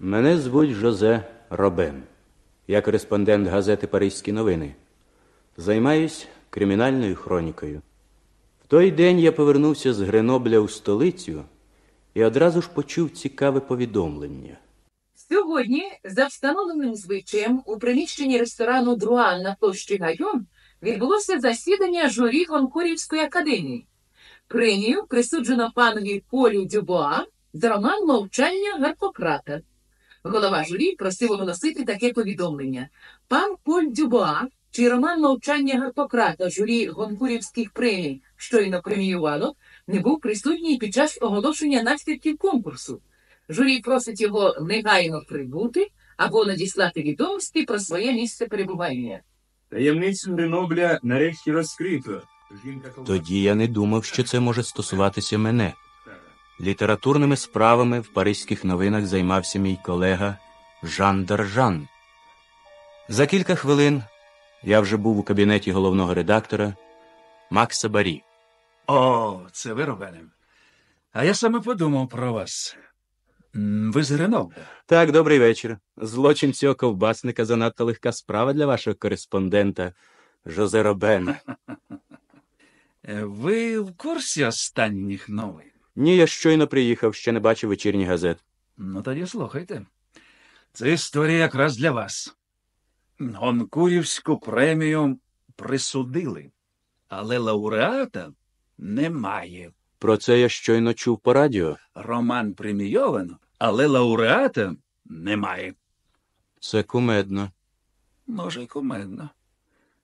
Мене звуть Жозе Робен. Я кореспондент газети Паризькі новини. Займаюсь кримінальною хронікою. В той день я повернувся з Гренобля у столицю і одразу ж почув цікаве повідомлення. Сьогодні, за встановленим звичаєм, у приміщенні ресторану Друан на площі Гайон відбулося засідання журі Гонкурівської академії. Премію присуджено панові Полю Дюбоа за роман Мовчання Гарпократа. Голова журі просив оголосити таке повідомлення. Пан Поль Дюбоа, чий роман Мовчання Гарпократа журі Гонкурівських премій щойно преміювало, не був присутній під час оголошення наслідків конкурсу. Журі просить його негайно прибути або надіслати відомості про своє місце перебування. Таємницю Гренобля нарешті розкрито. Тоді я не думав, що це може стосуватися мене. Літературними справами в паризьких новинах займався мій колега Жан Даржан. За кілька хвилин я вже був у кабінеті головного редактора Макса Барі. О, це ви, Робене. А я саме подумав про вас. Ви з Гренобля. Так, добрий вечір. Злочин цього ковбасника занадто легка справа для вашого кореспондента Жозе Робена. Е, Ви в курсі останніх новин? Ні, я щойно приїхав, ще не бачив вечірніх газет. Ну, тоді слухайте. Це історія якраз для вас. Гонкурівську премію присудили, але лауреата немає. Про це я щойно чув по радіо. Роман премійовано, але лауреата немає. Це кумедно. Може, й кумедно.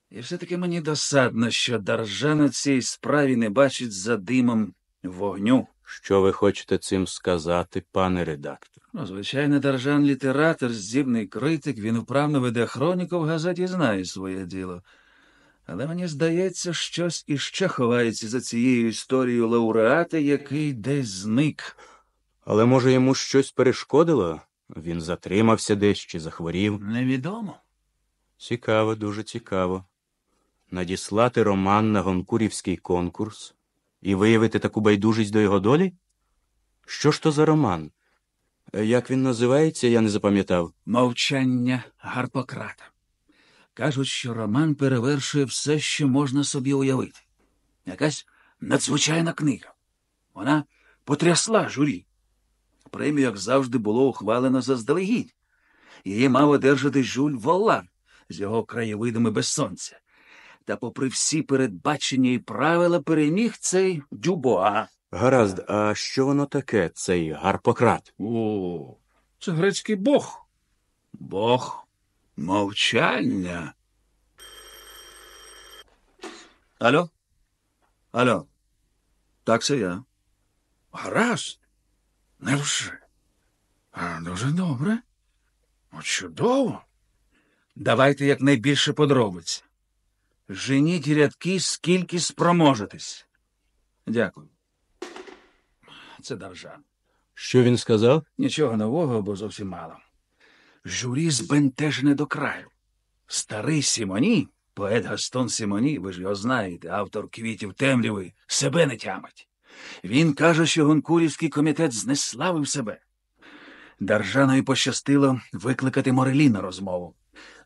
І все-таки мені досадно, що держава цій справі не бачить за димом вогню. Що ви хочете цим сказати, пане редактор? Ну, звичайно, держан літератор, здібний критик, він вправно веде хроніку в газеті знає своє діло. Але мені здається, щось іще ховається за цією історією лауреата, який десь зник. Але може йому щось перешкодило? Він затримався десь чи захворів. Невідомо. Цікаво, дуже цікаво. Надіслати роман на гонкурівський конкурс і виявити таку байдужість до його долі? Що ж то за роман? Е, Як він називається, я не запам'ятав. Мовчання Гарпократа. Кажуть, що роман перевершує все, що можна собі уявити. Якась надзвичайна книга. Вона потрясла журі. Премію, як завжди, було ухвалено заздалегідь. Її мав одержати Жюль Воллар з його краєвидами без сонця. Та, попри всі передбачення і правила, переміг цей Дюбоа. Гаразд, а що воно таке, цей гарпократ? О, це грецький бог. Бог мовчання. Алло? Алло? Так, це я. Гаразд. Невже? А, дуже добре. О, чудово. Давайте якнайбільше подробиць. Женіть рядки, скільки спроможетесь. Дякую. Це держава. Що він сказав? Нічого нового, бо зовсім мало. Журі збентежене до краю. Старий Сімоні, поет Гастон Сімоні, ви ж його знаєте, автор квітів темряви, себе не тямить. Він каже, що Гонкурівський комітет знеславив себе. Держанові пощастило викликати Морелі на розмову.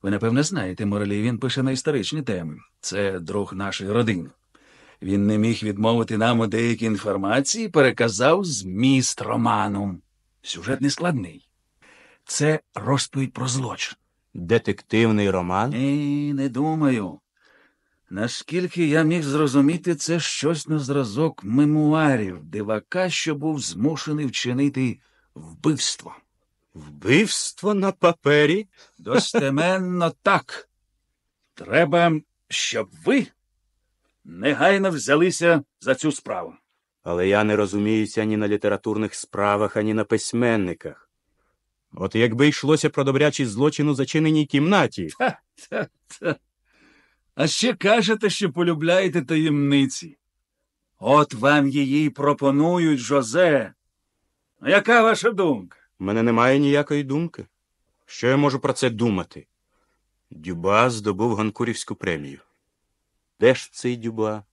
Ви, напевне, знаєте, Морелі він пише на історичні теми. Це друг нашої родини. Він не міг відмовити нам у деякій інформації, переказав зміст роману. Сюжет не складний. Це розповідь про злочин. Детективний роман? Ні, не думаю. Наскільки я міг зрозуміти, це щось на зразок мемуарів дивака, що був змушений вчинити вбивство. Вбивство на папері? Достеменно так. Треба, щоб ви негайно взялися за цю справу. Але я не розуміюся ані на літературних справах, ані на письменниках. От якби йшлося про добрячий злочин у зачиненій кімнаті. Та-та-та. А ще кажете, що полюбляєте таємниці. От вам її пропонують, Жозе. А яка ваша думка? У мене немає ніякої думки. Що я можу про це думати? Дюба здобув Гонкурівську премію. Де ж цей Дюба?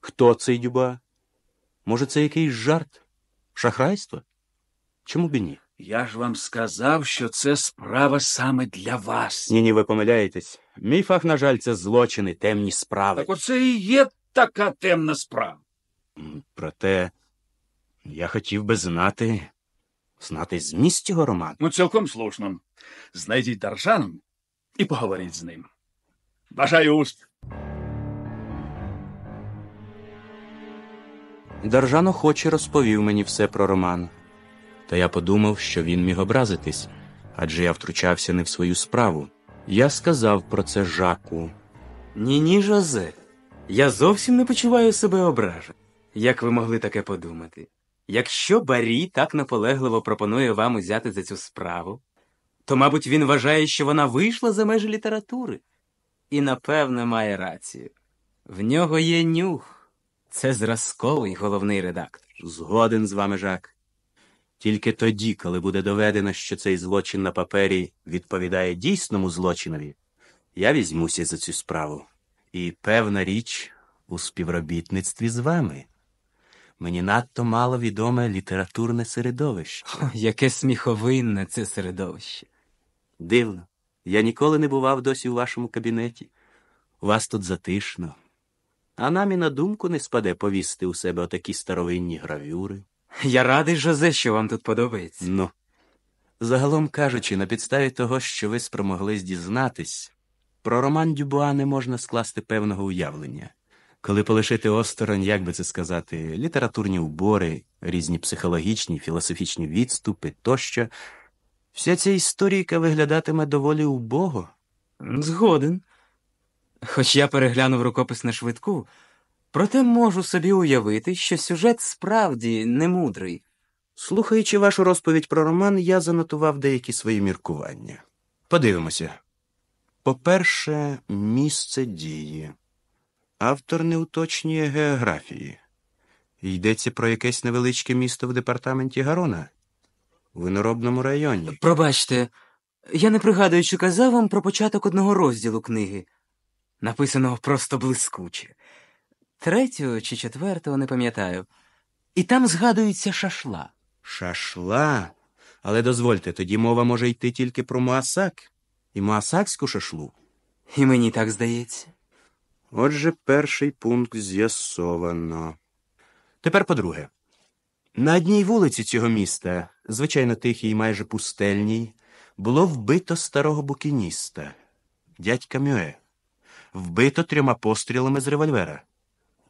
Хто цей Дюба? Може, це якийсь жарт? Шахрайство? Чому б і ні? Я ж вам сказав, що це справа саме для вас. Ні, ні, ви помиляєтесь. Мій фах, на жаль, це злочини, темні справи. Так оце і є така темна справа. Проте я хотів би знати, знати зміст цього роману. Ну, цілком слушно. Знайдіть Даржаном і поговоріть з ним. Бажаю успіху. Держан охоче розповів мені все про роман. Та я подумав, що він міг образитись, адже я втручався не в свою справу. Я сказав про це Жаку. Ні, ні, Жозе. Я зовсім не почуваю себе ображен. Як ви могли таке подумати? Якщо Барі так наполегливо пропонує вам узяти за цю справу, то, мабуть, він вважає, що вона вийшла за межі літератури. І, напевне, має рацію. В нього є нюх. Це зразковий головний редактор. Згоден з вами, Жак. Тільки тоді, коли буде доведено, що цей злочин на папері відповідає дійсному злочинові, я візьмуся за цю справу. І певна річ у співробітництві з вами. Мені надто мало відоме літературне середовище. О, яке сміховинне це середовище. Дивно. Я ніколи не бував досі у вашому кабінеті. У вас тут затишно. А нам і на думку не спаде повісти у себе отакі старовинні гравюри. Я радий, Жозе, що вам тут подобається. Ну, загалом кажучи, на підставі того, що ви спромоглись дізнатись, про роман Дюбуа не можна скласти певного уявлення. Коли полишити осторонь, як би це сказати, літературні убори, різні психологічні, філософічні відступи тощо, вся ця історійка виглядатиме доволі убого. Згоден. Хоч я переглянув рукопис на швидку, проте можу собі уявити, що сюжет справді немудрий. Слухаючи вашу розповідь про роман, я занотував деякі свої міркування. Подивимося. По-перше, місце дії. Автор не уточнює географії. Йдеться про якесь невеличке місто в департаменті Гарона, у виноробному районі. Пробачте, я не пригадую, чи казав вам про початок одного розділу книги. Написаного просто блискуче. Третього чи четвертого не пам'ятаю. І там згадується шашла. Шашла. Але дозвольте, тоді мова може йти тільки про Муасак і Муасакську шашлу. І мені так здається. Отже, перший пункт з'ясовано. Тепер по-друге. На одній вулиці цього міста, звичайно тихій і майже пустельній, було вбито старого букініста, дядька Мюе. Вбито трьома пострілами з револьвера.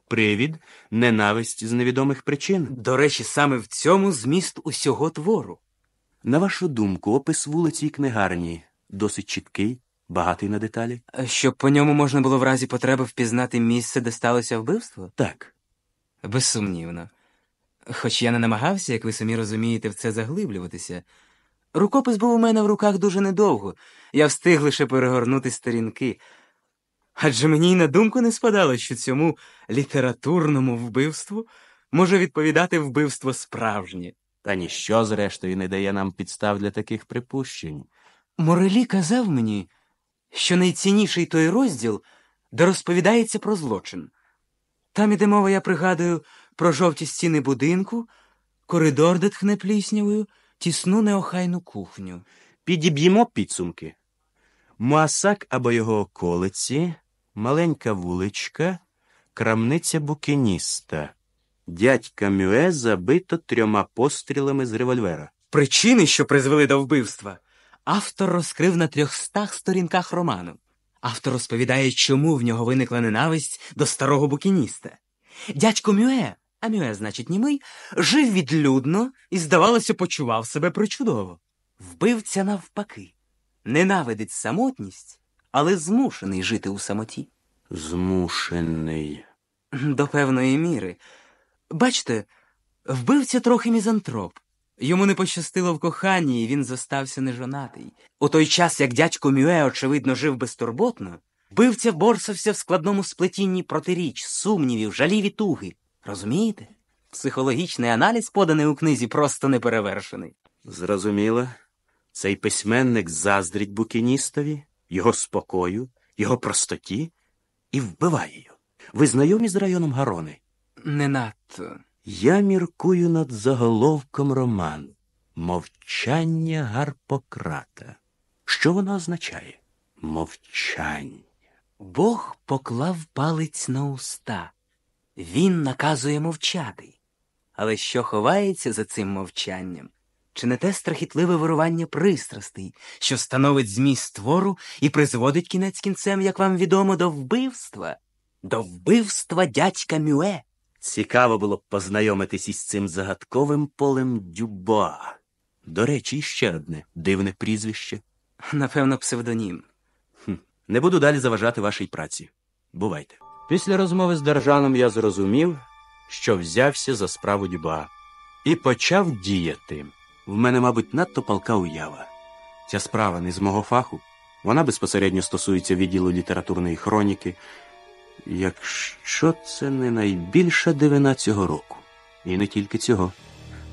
Привід ненависть з невідомих причин. До речі, саме в цьому зміст усього твору. На вашу думку, опис вулиці і книгарні досить чіткий, багатий на деталі? Щоб по ньому можна було в разі потреби впізнати місце, де сталося вбивство? Так. Безсумнівно. Хоч я не намагався, як ви самі розумієте, в це заглиблюватися. Рукопис був у мене в руках дуже недовго, я встиг лише перегорнути сторінки. Адже мені й на думку не спадало, що цьому літературному вбивству може відповідати вбивство справжнє. Та ніщо, зрештою, не дає нам підстав для таких припущень. Морелі казав мені, що найцінніший той розділ, де розповідається про злочин. Там іде мова, я пригадую, про жовті стіни будинку, коридор, де тхне пліснявою, тісну неохайну кухню. Підіб'ємо підсумки. Муасак або його околиці, маленька вуличка, крамниця букініста. Дядька Мюе забито трьома пострілами з револьвера. Причини, що призвели до вбивства, автор розкрив на трьохстах сторінках роману. Автор розповідає, чому в нього виникла ненависть до старого букініста. Дядько Мюе, а Мюе, значить, німий, жив відлюдно і, здавалося, почував себе причудово. Вбивця навпаки, ненавидить самотність, але змушений жити у самоті. Змушений. До певної міри. Бачте, вбивця трохи мізантроп. Йому не пощастило в коханні, і він зостався нежонатий. У той час, як дядько Мюе, очевидно, жив безтурботно, вбивця борсався в складному сплетінні протиріч, сумнівів, жалів і туги. Розумієте? Психологічний аналіз, поданий у книзі, просто неперевершений. Зрозуміло. Цей письменник заздрить букіністові, його спокою, його простоті і вбиває його. Ви знайомі з районом Гарони? Не надто. Я міркую над заголовком роману. Мовчання Гарпократа. Що воно означає? Мовчання. Бог поклав палець на уста. Він наказує мовчати. Але що ховається за цим мовчанням? Чи не те страхітливе вирування пристрастей, що становить зміст твору і призводить кінець кінцем, як вам відомо, до вбивства? До вбивства дядька Мюе. Цікаво було б познайомитись із цим загадковим полем Дюба. До речі, ще одне дивне прізвище. Напевно, псевдонім. Не буду далі заважати вашій праці. Бувайте. Після розмови з Держаном я зрозумів, що взявся за справу Дюба і почав діяти. В мене, мабуть, надто палка уява. Ця справа не з мого фаху. Вона безпосередньо стосується відділу літературної хроніки. Якщо це не найбільша дивина цього року. І не тільки цього.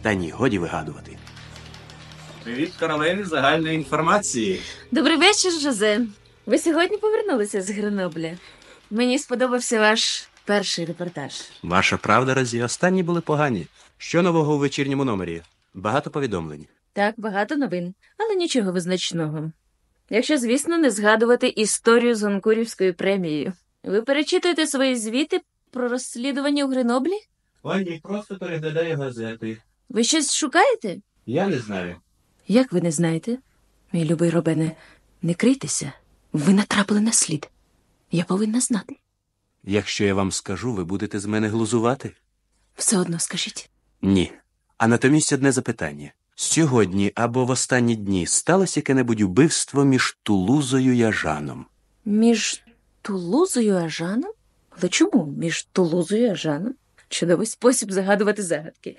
Та ні, годі вигадувати. Привіт, королеві загальної інформації. Добрий вечір, Жозе. Ви сьогодні повернулися з Гренобля. Мені сподобався ваш перший репортаж. Ваша правда, разі, останні були погані. Що нового у вечірньому номері? Багато повідомлень. Так, багато новин, але нічого визначного. Якщо, звісно, не згадувати історію з Гонкурівською премією. Ви перечитуєте свої звіти про розслідування у Греноблі? Ой, просто переглядає газети. Ви щось шукаєте? Я не знаю. Як ви не знаєте? Мій любий Робене, не крийтеся. Ви натрапили на слід. Я повинна знати. Якщо я вам скажу, ви будете з мене глузувати? Все одно скажіть. Ні. А натомість одне запитання. Сьогодні або в останні дні сталося яке-небудь убивство між Тулузою і Ажаном. Між Тулузою і Ажаном? Але чому між Тулузою і Ажаном? Чудовий спосіб загадувати загадки.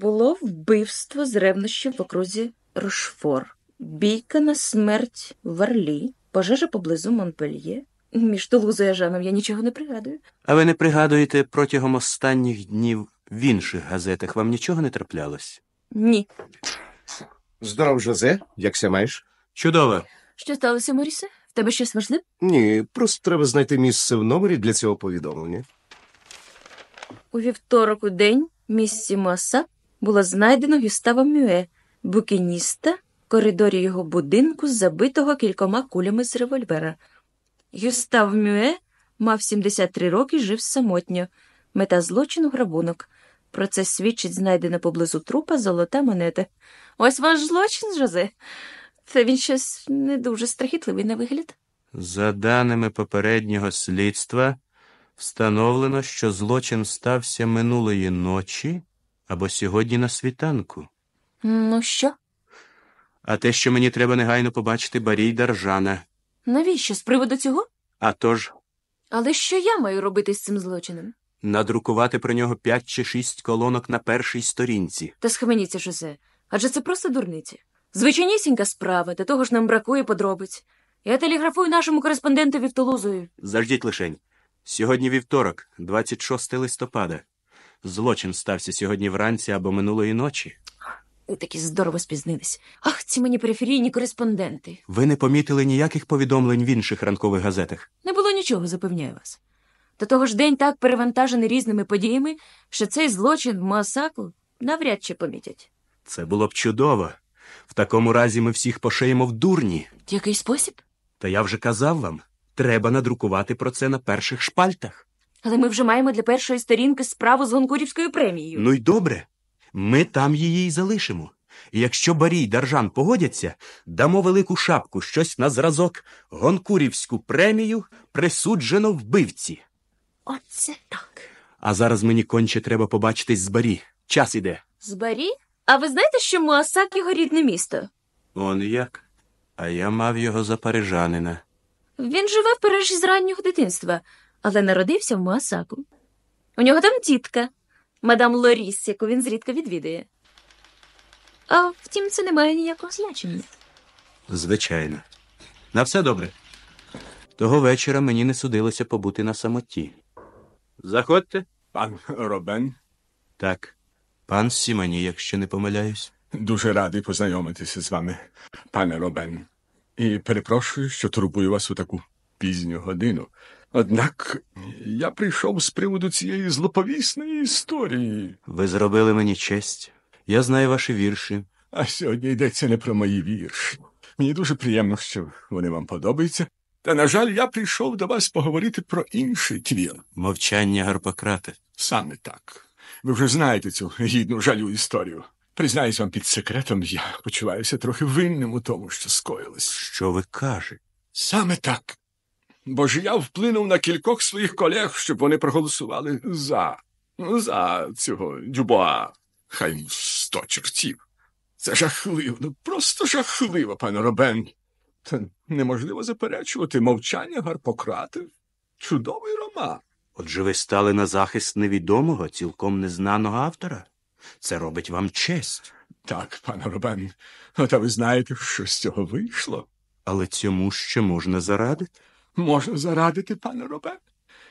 Було вбивство з ревнощів в окрузі Рошфор, бійка на смерть в Варлі, пожежа поблизу Монпельє. Між Тулузою і Ажаном я нічого не пригадую. А ви не пригадуєте протягом останніх днів в інших газетах вам нічого не траплялось? Ні. Здоров, Жозе, якся маєш? Чудово. Що сталося, Морісе? Тебе щось важливе? Ні, просто треба знайти місце в номері для цього повідомлення. У вівторок у день в місті Моаса було знайдено Гюстава Мюе, букініста, в коридорі його будинку, забитого кількома кулями з револьвера. Гюстав Мюе мав 73 роки, жив самотньо. Мета злочину грабунок. Про це свідчить знайдена поблизу трупа золота монета. Ось ваш злочин, Жозе. Це він щось не дуже страхітливий на вигляд. За даними попереднього слідства, встановлено, що злочин стався минулої ночі або сьогодні на світанку. Ну що? А те, що мені треба негайно побачити Барій Даржана. Навіщо з приводу цього? А тож Але що я маю робити з цим злочином? надрукувати про нього п'ять чи шість колонок на першій сторінці. Та схаменіться, Жозе. Адже це просто дурниці. Звичайнісінька справа, до того ж нам бракує подробиць. Я телеграфую нашому кореспондентові в Тулузою. Заждіть лишень. Сьогодні вівторок, 26 листопада. Злочин стався сьогодні вранці або минулої ночі. Ви такі здорово спізнились. Ах, ці мені периферійні кореспонденти. Ви не помітили ніяких повідомлень в інших ранкових газетах. Не було нічого, запевняю вас. До того ж день так перевантажений різними подіями, що цей злочин в Моасаку навряд чи помітять. Це було б чудово. В такому разі ми всіх пошиємо в дурні. В який спосіб? Та я вже казав вам, треба надрукувати про це на перших шпальтах. Але ми вже маємо для першої сторінки справу з Гонкурівською премією. Ну й добре. Ми там її й залишимо. І якщо Барій й Даржан погодяться, дамо велику шапку, щось на зразок, Гонкурівську премію присуджено вбивці. Оце так. А зараз мені конче треба побачитись з Барі. Час іде. З Барі? А ви знаєте, що Муасак його рідне місто? Он як? А я мав його за парижанина. Він живе в Парижі з раннього дитинства, але народився в Муасаку. У нього там тітка, мадам Лоріс, яку він зрідка відвідує. А втім, це не має ніякого значення. Звичайно. На все добре. Того вечора мені не судилося побути на самоті. Заходьте. Пан Робен, Так. Пан Сімоні, якщо не помиляюсь. дуже радий познайомитися з вами, пане Робен. І перепрошую, що турбую вас у таку пізню годину. Однак я прийшов з приводу цієї злоповісної історії. Ви зробили мені честь. Я знаю ваші вірші. А сьогодні йдеться не про мої вірші. Мені дуже приємно, що вони вам подобаються. Та, на жаль, я прийшов до вас поговорити про інший твір. Мовчання Гарпократа. Саме так. Ви вже знаєте цю гідну жалю історію. Признаюсь вам під секретом, я почуваюся трохи винним у тому, що скоїлось. Що ви кажете? Саме так. Бо ж я вплинув на кількох своїх колег, щоб вони проголосували за. За цього Дюбоа. Хай йому сто чортів. Це жахливо, ну просто жахливо, пане Робен. Та неможливо заперечувати мовчання Гарпократа. Чудовий роман. Отже, ви стали на захист невідомого, цілком незнаного автора? Це робить вам честь. Так, пане Робен, та ви знаєте, що з цього вийшло? Але цьому ще можна зарадити. Можна зарадити, пане Робен?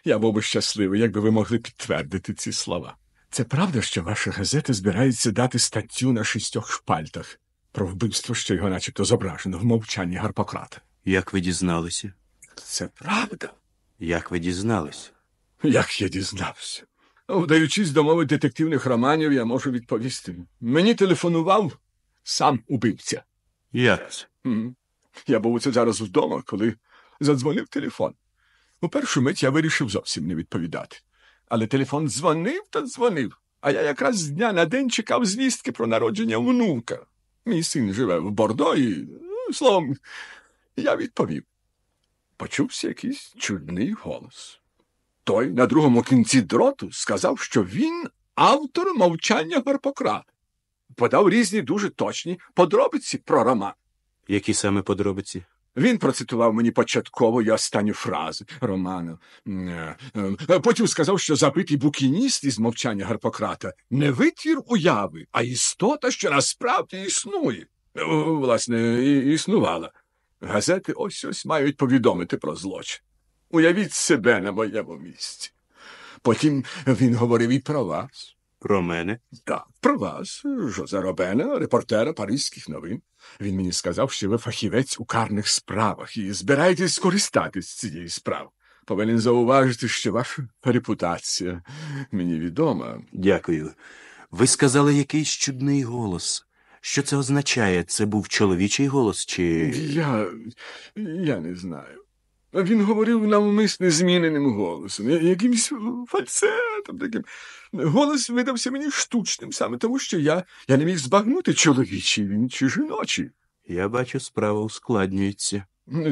Я був би щасливий, якби ви могли підтвердити ці слова. Це правда, що ваша газета збирається дати статтю на шістьох шпальтах про вбивство, що його начебто зображено в мовчанні Гарпократа. Як ви дізналися? Це правда? Як ви дізналися? Як я дізнався? Вдаючись до мови детективних романів, я можу відповісти. Мені телефонував сам убивця. Як це? Я був оце зараз вдома, коли задзвонив телефон. У першу мить я вирішив зовсім не відповідати. Але телефон дзвонив та дзвонив, а я якраз з дня на день чекав звістки про народження внука. Мій син живе в Бордо і, ну, словом, я відповів. Почувся якийсь чудний голос. Той на другому кінці дроту сказав, що він автор мовчання Гарпократа. Подав різні дуже точні подробиці про роман. Які саме подробиці? Він процитував мені початкову і останню фразу роману. Е, е, Потім сказав, що забитий букініст із мовчання Гарпократа не витвір уяви, а істота, що насправді існує. Е, Власне, і- існувала. Газети ось ось мають повідомити про злочин. Уявіть себе на моєму місці. Потім він говорив і про вас. Про мене? Так, про вас, Жозе Робена, репортера Паризьких новин. Він мені сказав, що ви фахівець у карних справах і збираєтесь скористатись з цієї справи. Повинен зауважити, що ваша репутація мені відома. Дякую. Ви сказали якийсь чудний голос. Що це означає? Це був чоловічий голос чи. Я. я не знаю. Він говорив навмисне зміненим голосом, якимсь фальцетом таким. Голос видався мені штучним, саме тому, що я, я не міг збагнути, чоловічий він чи жіночий. Я бачу, справа ускладнюється.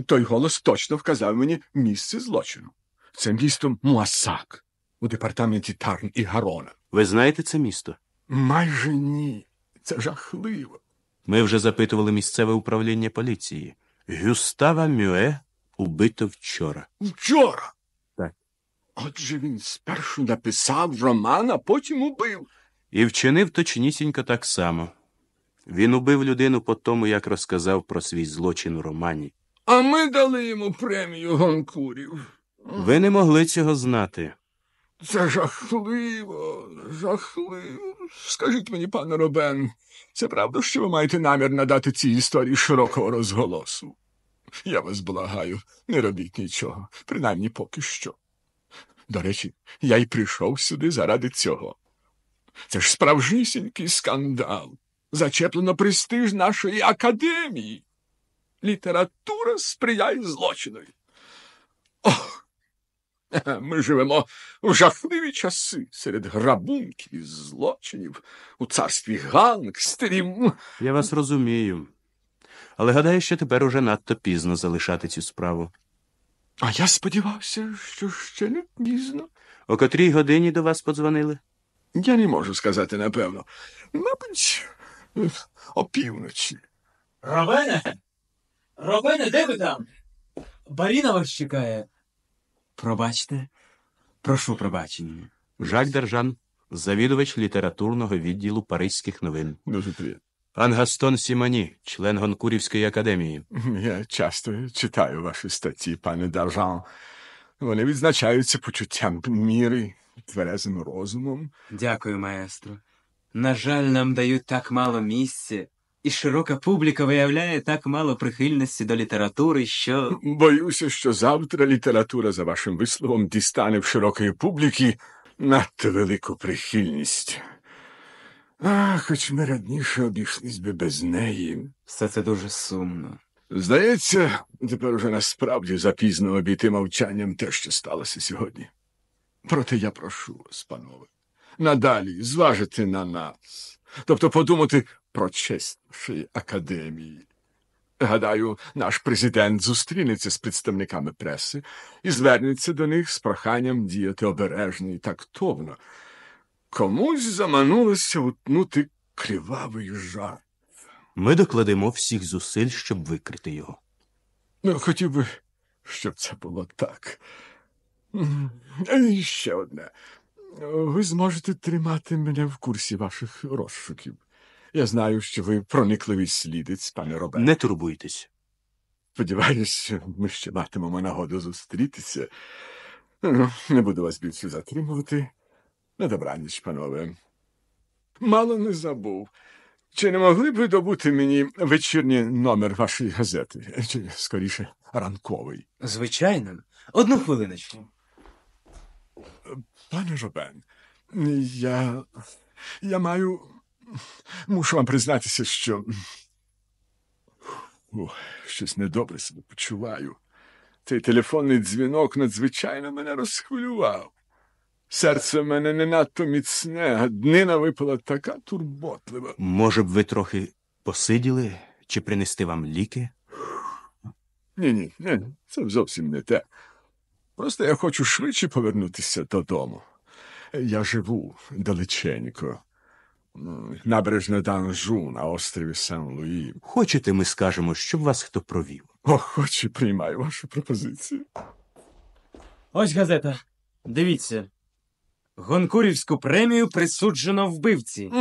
Той голос точно вказав мені місце злочину. Це місто Муасак у департаменті Тарн і Гарона. Ви знаєте це місто? Майже ні. Це жахливо. Ми вже запитували місцеве управління поліції. Гюстава Мюе убито вчора. Вчора. Так. Отже він спершу написав роман, а потім убив. І вчинив точнісінько так само. Він убив людину по тому, як розказав про свій злочин у романі. А ми дали йому премію Гонкурів. Ви не могли цього знати. Це жахливо, жахливо. Скажіть мені, пане Робен, це правда, що ви маєте намір надати цій історії широкого розголосу? Я вас благаю, не робіть нічого, принаймні поки що. До речі, я й прийшов сюди заради цього. Це ж справжнісінький скандал. Зачеплено престиж нашої академії. Література сприяє злочинові. Ох! Ми живемо в жахливі часи серед грабунків і злочинів у царстві гангстерів. Я вас розумію. Але гадаю, що тепер уже надто пізно залишати цю справу. А я сподівався, що ще не пізно. О котрій годині до вас подзвонили? Я не можу сказати напевно. Мабуть, опівночі. Робене? Робене, де ви там? Баріна вас чекає. Пробачте. Прошу пробачення. Жак Даржан, завідувач літературного відділу Паризьких новин. Дуже приємно. Пан Гастон Сімоні, член Гонкурівської академії. Я часто читаю ваші статті, пане Даржан. Вони відзначаються почуттям міри, тверезим розумом. Дякую, маестро. На жаль, нам дають так мало місця, і широка публіка виявляє так мало прихильності до літератури, що. Боюся, що завтра література, за вашим висловом, дістане в широкої публіки надто велику прихильність. А, хоч ми радніше обійшлись би без неї. Все це дуже сумно. Здається, тепер уже насправді запізно обійти мовчанням те, що сталося сьогодні. Проте я прошу вас, панове, надалі зважити на нас, тобто подумати про честь нашої академії. Гадаю, наш президент зустрінеться з представниками преси і звернеться до них з проханням діяти обережно і тактовно. Комусь заманулося утнути кривавий жар. Ми докладемо всіх зусиль, щоб викрити його. Ну, хотів би, щоб це було так. І ще одне. Ви зможете тримати мене в курсі ваших розшуків. Я знаю, що ви проникливий слідець, пане Роберт. Не турбуйтесь. Сподіваюсь, ми ще матимемо нагоду зустрітися. Ну, не буду вас більше затримувати. На добраніч, панове. Мало не забув. Чи не могли б ви добути мені вечірній номер вашої газети? Чи скоріше ранковий? Звичайно. Одну хвилиночку. Пане Робен, я. я маю. Мушу вам признатися, що. О, щось недобре себе почуваю. Цей телефонний дзвінок надзвичайно мене розхвилював. Серце в мене не надто міцне, а днина випала така турботлива. Може б ви трохи посиділи чи принести вам ліки? Ні, ні, ні, це зовсім не те. Просто я хочу швидше повернутися додому. Я живу далеченько. Набережна Данжу на острові Сен-Луї. Хочете, ми скажемо, щоб вас хто провів? Охоче приймаю вашу пропозицію. Ось газета. Дивіться. Гонкурівську премію присуджено вбивці.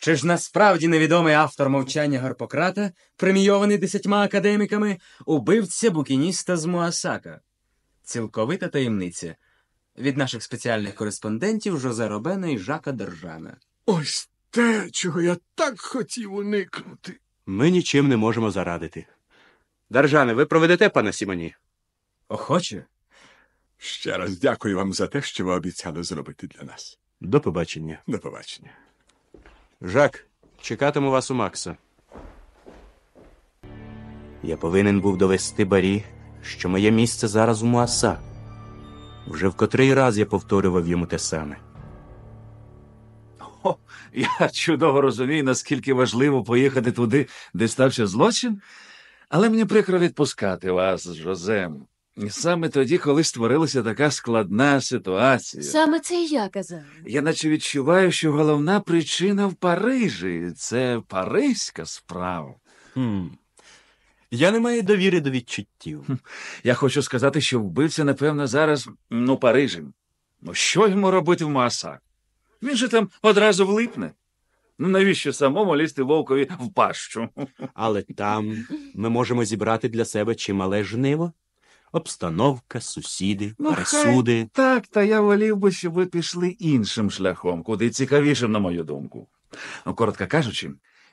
Чи ж насправді невідомий автор мовчання Гарпократа, премійований десятьма академіками, убивця букініста з Муасака? Цілковита таємниця від наших спеціальних кореспондентів Жозе Робена і Жака Держана. Ось те, чого я так хотів уникнути. Ми нічим не можемо зарадити. Держане, ви проведете пана Сімоні? Охоче? Ще раз дякую вам за те, що ви обіцяли зробити для нас. До побачення. До побачення. Жак, чекатиму вас у Макса. Я повинен був довести барі, що моє місце зараз у Муаса. Вже в котрий раз я повторював йому те саме. О, я чудово розумію, наскільки важливо поїхати туди, де стався злочин, але мені прикро відпускати вас з Жозем. Саме тоді, коли створилася така складна ситуація. Саме це і я казав. Я наче відчуваю, що головна причина в Парижі. Це паризька справа. Хм. Я не маю довіри до відчуттів. Я хочу сказати, що вбивця, напевно, зараз ну, Парижі. Ну, що йому робити в Маасак? Він же там одразу влипне. Ну, навіщо самому лізти вовкові в пащу? Але там ми можемо зібрати для себе чимале жниво. Обстановка, сусіди, Ну, пересуди. Так, та я волів би, щоб ви пішли іншим шляхом, куди цікавішим, на мою думку. Ну, коротко кажучи,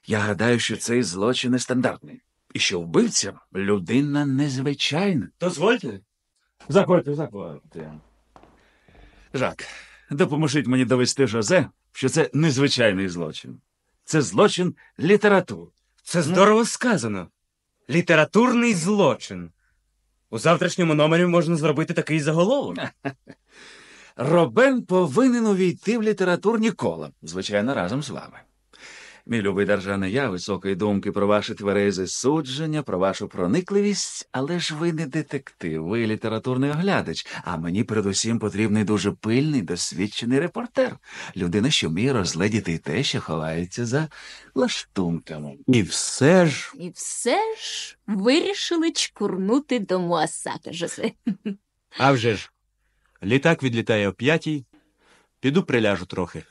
я гадаю, що цей злочин нестандартний. І що вбивця людина незвичайна. Дозвольте. Заходьте, заходьте. Жак, допоможіть мені довести Жозе, що це незвичайний злочин. Це злочин літератури. Це здорово сказано. Літературний злочин. У завтрашньому номері можна зробити такий заголовок. Робен повинен увійти в літературні кола, звичайно, разом з вами. Мій любий Даржане, я високої думки про ваші тверезі судження, про вашу проникливість, але ж ви не детектив, ви літературний оглядач, а мені передусім потрібний дуже пильний, досвідчений репортер, людина, що вміє розгледіти те, що ховається за лаштунками. І все ж І все ж вирішили чкурнути до Муасака, Жосе. А вже ж. Літак відлітає о п'ятій. Піду приляжу трохи.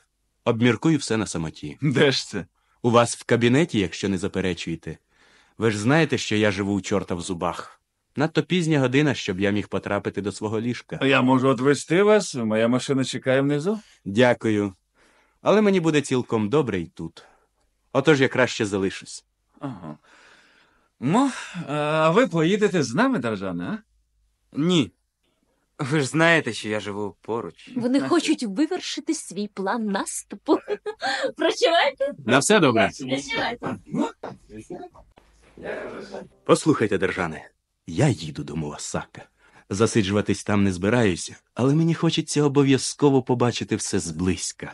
Обміркую все на самоті. Де ж це? У вас в кабінеті, якщо не заперечуєте. Ви ж знаєте, що я живу у чорта в зубах. Надто пізня година, щоб я міг потрапити до свого ліжка. Я можу отвезти вас, моя машина чекає внизу. Дякую. Але мені буде цілком добре і тут. Отож я краще залишусь. Ага. Ну, а ви поїдете з нами, Держане, а? Ні. Ви ж знаєте, що я живу поруч. Вони хочуть вивершити свій план наступу. Прощавайте. На все добре. Прощавайте. Послухайте, держане, я їду до Муасака. Засиджуватись там не збираюся, але мені хочеться обов'язково побачити все зблизька,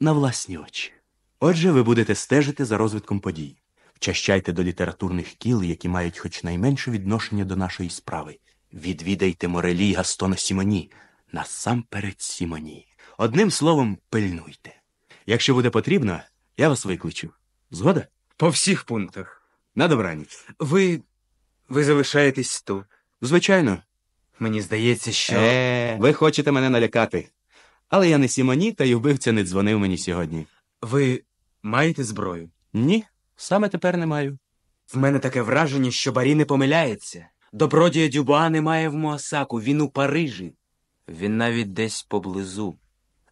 на власні очі. Отже, ви будете стежити за розвитком подій. Вчащайте до літературних кіл, які мають хоч найменше відношення до нашої справи. Відвідайте Морелі Гастона Сімоні, насамперед Сімоні. Одним словом, пильнуйте. Якщо буде потрібно, я вас викличу. Згода? По всіх пунктах. На добраніч. Ви. ви залишаєтесь тут. Звичайно. Мені здається, що. Е, ви хочете мене налякати. Але я не Сімоні, та й вбивця не дзвонив мені сьогодні. Ви маєте зброю? Ні, саме тепер не маю. В мене таке враження, що Барі не помиляється. Добродія Дюбуа немає в Муасаку, він у Парижі. Він навіть десь поблизу.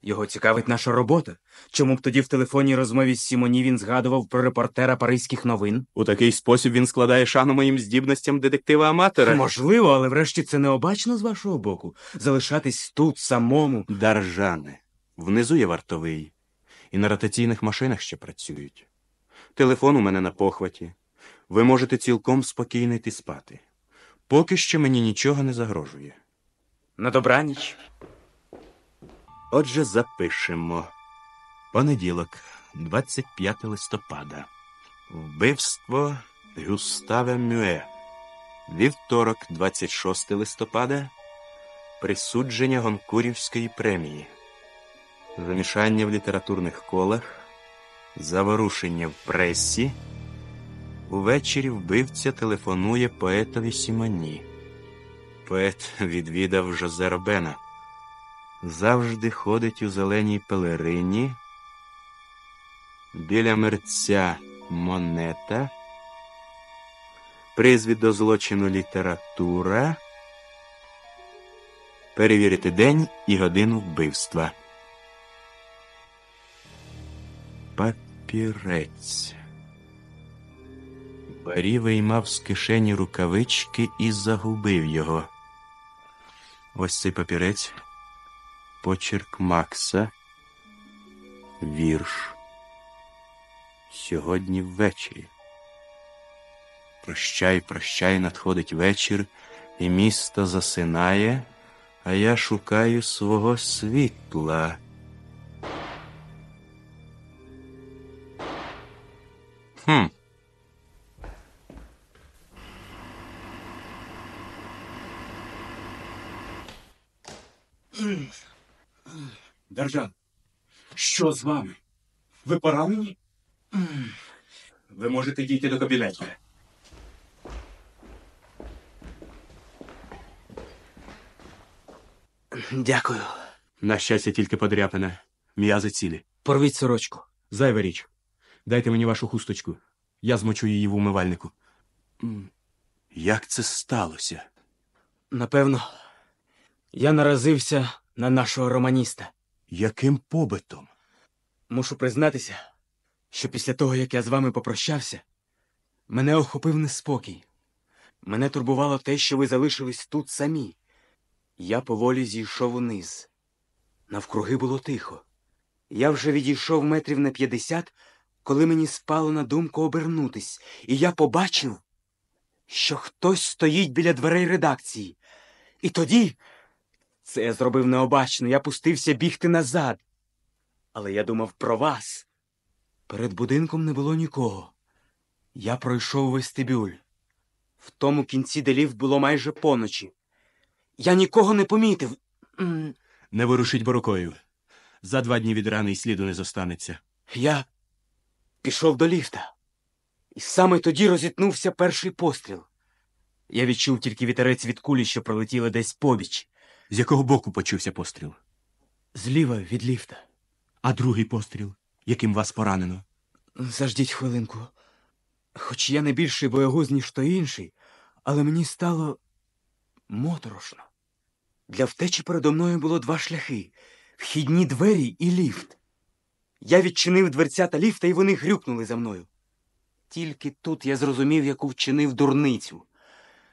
Його цікавить наша робота. Чому б тоді в телефонній розмові з Сімоні він згадував про репортера паризьких новин? У такий спосіб він складає шану моїм здібностям детектива-аматора. Можливо, але врешті це необачно з вашого боку. Залишатись тут самому. Даржане. Внизу є вартовий. І на ротаційних машинах ще працюють. Телефон у мене на похваті. Ви можете цілком спокійно йти спати. Поки що мені нічого не загрожує. На добраніч. Отже, запишемо. Понеділок, 25 листопада. Вбивство Гюставе Мюе. Вівторок, 26 листопада. Присудження Гонкурівської премії. Замішання в літературних колах. Заворушення в пресі. Увечері вбивця телефонує поетові Сімоні. Поет відвідав Жозе Робена завжди ходить у зеленій пелерині, біля мерця монета, призвід до злочину література, перевірити день і годину вбивства. Папірець. Барі виймав з кишені рукавички і загубив його. Ось цей папірець почерк Макса. Вірш. Сьогодні ввечері. Прощай, прощай, надходить вечір, і місто засинає, а я шукаю свого світла. Хм. Держан, що з вами? Ви поранені? Ви можете дійти до кабінету. Дякую. На щастя, тільки подряпина. М'язи цілі. Порвіть сорочку. Зайва річ. Дайте мені вашу хусточку. Я змочу її в умивальнику. Як це сталося? Напевно, я наразився на нашого романіста. Яким побитом? Мушу признатися, що після того, як я з вами попрощався, мене охопив неспокій. Мене турбувало те, що ви залишились тут самі. Я поволі зійшов униз. Навкруги було тихо. Я вже відійшов метрів на п'ятдесят, коли мені спало на думку обернутись, і я побачив, що хтось стоїть біля дверей редакції. І тоді це я зробив необачно, я пустився бігти назад. Але я думав про вас. Перед будинком не було нікого. Я пройшов вестибюль. В тому кінці, де ліфт було майже поночі. Я нікого не помітив. Не ворушіть бо рукою. За два дні від рани й сліду не зостанеться. Я пішов до ліфта. І саме тоді розітнувся перший постріл. Я відчув тільки вітерець від кулі, що пролетіли десь побіч, З якого боку почувся постріл? зліва від ліфта. А другий постріл, яким вас поранено? Заждіть хвилинку. Хоч я не більший боягуз, ніж той інший, але мені стало моторошно. Для втечі передо мною було два шляхи вхідні двері і ліфт. Я відчинив дверцята ліфта, і вони грюкнули за мною. Тільки тут я зрозумів, яку вчинив дурницю.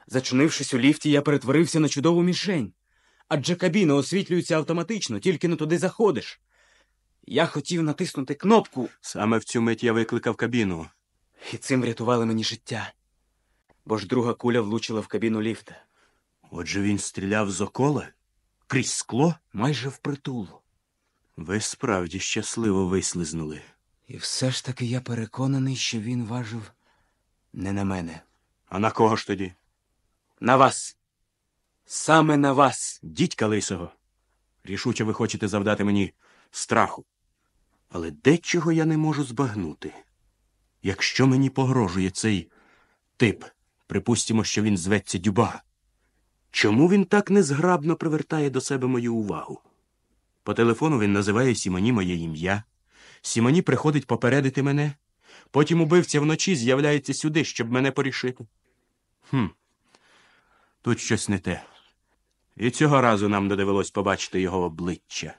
Зачинившись у ліфті, я перетворився на чудову мішень. Адже кабіна освітлюється автоматично, тільки не туди заходиш. Я хотів натиснути кнопку, Саме в цю мить я викликав кабіну. і цим врятували мені життя. Бо ж друга куля влучила в кабіну ліфта. Отже, він стріляв з окола? Крізь скло? Майже впритул. Ви справді щасливо вислизнули. І все ж таки я переконаний, що він важив не на мене. А на кого ж тоді? На вас. Саме на вас. Дідька лисого. Рішуче ви хочете завдати мені страху. Але дечого я не можу збагнути. Якщо мені погрожує цей тип, припустимо, що він зветься Дюба, чому він так незграбно привертає до себе мою увагу? По телефону він називає Сімоні моє ім'я. Сімоні приходить попередити мене. Потім убивця вночі з'являється сюди, щоб мене порішити. Хм. Тут щось не те. І цього разу нам додивилось побачити його обличчя.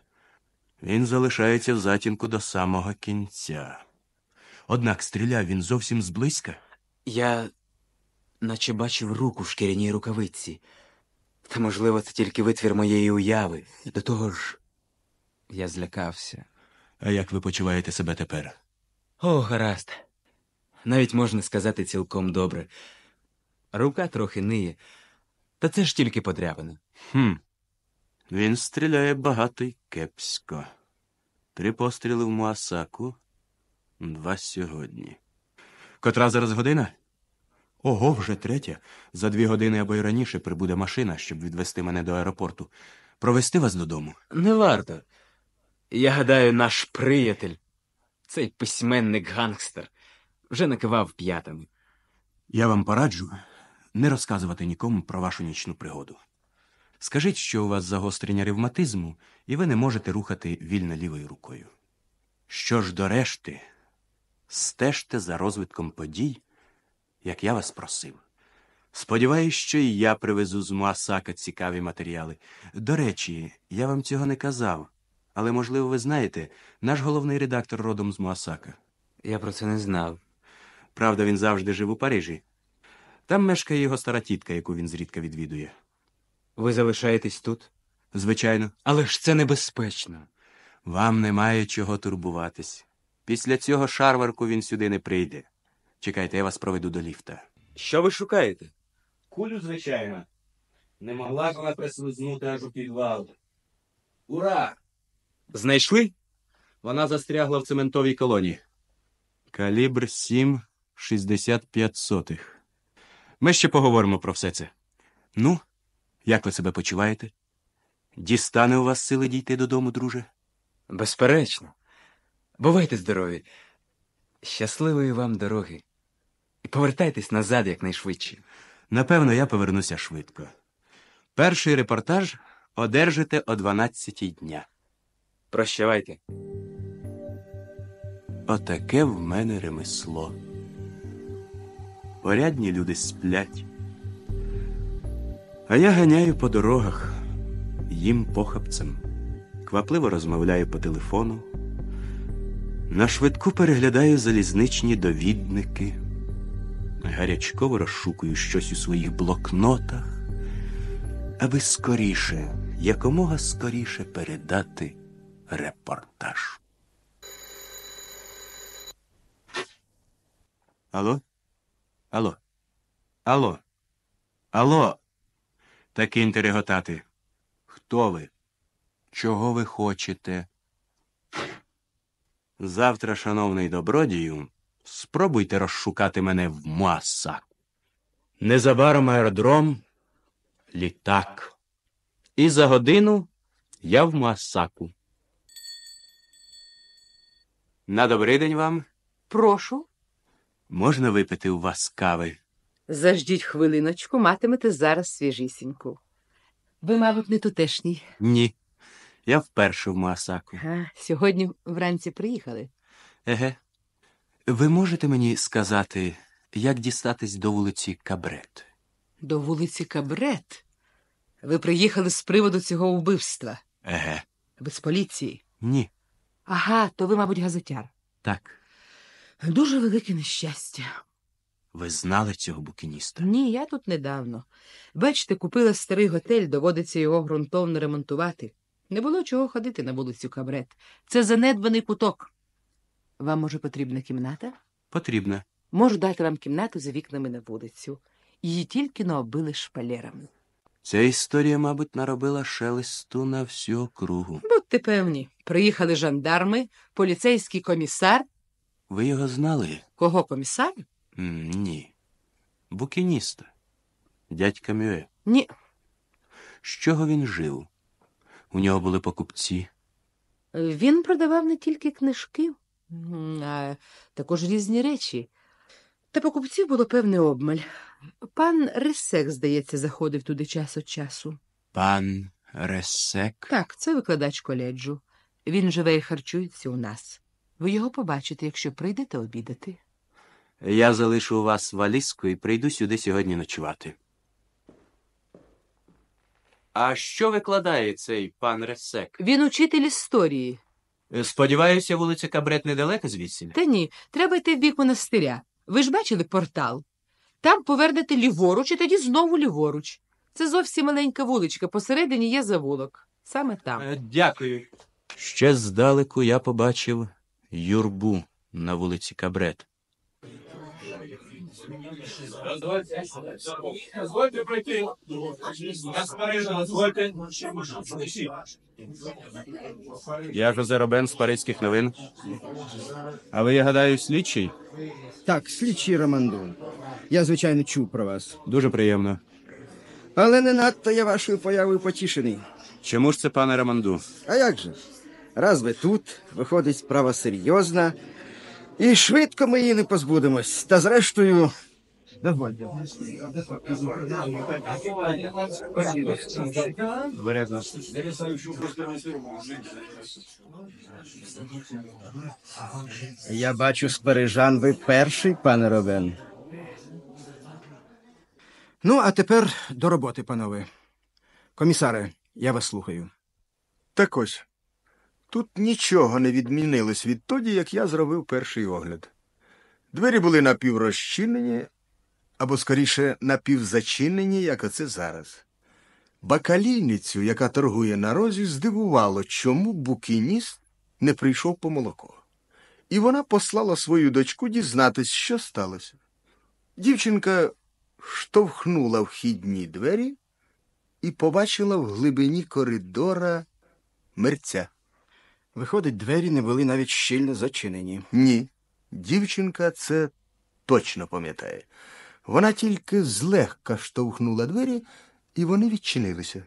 Він залишається в затінку до самого кінця. Однак стріляв він зовсім зблизька. Я наче бачив руку в шкіряній рукавиці. Та, можливо, це тільки витвір моєї уяви. До того ж, я злякався. А як ви почуваєте себе тепер? О, гаразд. Навіть можна сказати цілком добре. Рука трохи ниє, та це ж тільки подряпина. Хм. Він стріляє багато й кепсько. Три постріли в Муасаку, два сьогодні. Котра зараз година? Ого, вже третя. За дві години або й раніше прибуде машина, щоб відвести мене до аеропорту. Провести вас додому. Не варто. Я гадаю, наш приятель, цей письменник-гангстер, вже накивав п'ятами. Я вам пораджу не розказувати нікому про вашу нічну пригоду. Скажіть, що у вас загострення ревматизму, і ви не можете рухати вільно лівою рукою. Що ж до решти, стежте за розвитком подій, як я вас просив. Сподіваюсь, що і я привезу з Муасака цікаві матеріали. До речі, я вам цього не казав, але, можливо, ви знаєте, наш головний редактор родом з Муасака. Я про це не знав. Правда, він завжди жив у Парижі. Там мешкає його стара тітка, яку він зрідка відвідує. Ви залишаєтесь тут? Звичайно, Але ж це небезпечно. вам немає чого турбуватись. Після цього шарварку він сюди не прийде. Чекайте, я вас проведу до ліфта. Що ви шукаєте? Кулю, звичайно. Не могла вона прислизнути аж у підвал. Ура! Знайшли? Вона застрягла в цементовій колоні. Калібр 7,65 сотих. Ми ще поговоримо про все це. Ну, як ви себе почуваєте? Дістане у вас сили дійти додому, друже? Безперечно. Бувайте здорові. Щасливої вам дороги. І повертайтесь назад якнайшвидше. Напевно, я повернуся швидко. Перший репортаж одержите о 12 дня. Прощавайте. Отаке в мене ремесло. Порядні люди сплять. А я ганяю по дорогах, їм похапцем, квапливо розмовляю по телефону, на швидку переглядаю залізничні довідники, гарячково розшукую щось у своїх блокнотах, аби скоріше, якомога скоріше передати репортаж. Алло? Алло? Алло? Алло? Та киньте реготати. Хто ви? Чого ви хочете? Завтра, шановний добродію, спробуйте розшукати мене в Муасаку. Незабаром аеродром, літак. І за годину я в Муасаку. На добрий день вам. Прошу. Можна випити у вас кави? Заждіть хвилиночку, матимете зараз свіжісіньку. Ви, мабуть, не тутешній. Ні. Я вперше в Муасаку. Ага, сьогодні вранці приїхали. Еге. Ви можете мені сказати, як дістатись до вулиці Кабрет? До вулиці Кабрет. Ви приїхали з приводу цього вбивства. Еге. Без поліції. Ні. Ага, то ви, мабуть, газетяр. Так. Дуже велике нещастя. Ви знали цього букініста? Ні, я тут недавно. Бачите, купила старий готель, доводиться його ґрунтовно ремонтувати. Не було чого ходити на вулицю Кабрет. Це занедбаний куток. Вам, може, потрібна кімната? Потрібно. Можу дати вам кімнату за вікнами на вулицю. Її тільки но оббили шпалерами. Ця історія, мабуть, наробила шелесту на всю округу. Будьте певні, приїхали жандарми, поліцейський комісар. Ви його знали? Кого комісар? М, Ні. Букініста. Дядька Мюе. Ні. З чого він жив? У нього були покупці. Він продавав не тільки книжки, м, а також різні речі. Та покупців було певний обмаль. Пан Рисек, здається, заходив туди час від часу. Пан Ресек. Так, це викладач коледжу. Він живе і харчується у нас. Ви його побачите, якщо прийдете обідати. Я залишу у вас валізку і прийду сюди сьогодні ночувати. А що викладає цей пан Ресек? Він учитель історії. Сподіваюся, вулиця Кабрет недалеко звідси? Та ні, треба йти в бік монастиря. Ви ж бачили портал? Там повернете ліворуч і тоді знову ліворуч. Це зовсім маленька вуличка, посередині є завулок. Саме там. Е, Дякую. Ще здалеку я побачив юрбу на вулиці Кабрет. Дозвольте пройти. Я Жозе Робен з Паризьких новин. А ви, я гадаю, слідчий? Так, слідчий Романдун. Я, звичайно, чув про вас. Дуже приємно. Але не надто я вашою появою потішений. Чому ж це, пане Романду? А як же? Раз ви тут, виходить справа серйозна, і швидко ми її не позбудемось. Та зрештою. Дозвольте. Я бачу, з парижан ви перший, пане Робен. Ну, а тепер до роботи, панове. Комісаре, я вас слухаю. Так ось. Тут нічого не відмінилось відтоді, як я зробив перший огляд. Двері були напіврозчинені, або скоріше напівзачинені, як оце зараз. Бакалійницю, яка торгує на розі, здивувало, чому букініст не прийшов по молоко. І вона послала свою дочку дізнатись, що сталося. Дівчинка штовхнула вхідні двері і побачила в глибині коридора мерця. Виходить, двері не були навіть щільно зачинені. Ні, дівчинка це точно пам'ятає. Вона тільки злегка штовхнула двері, і вони відчинилися.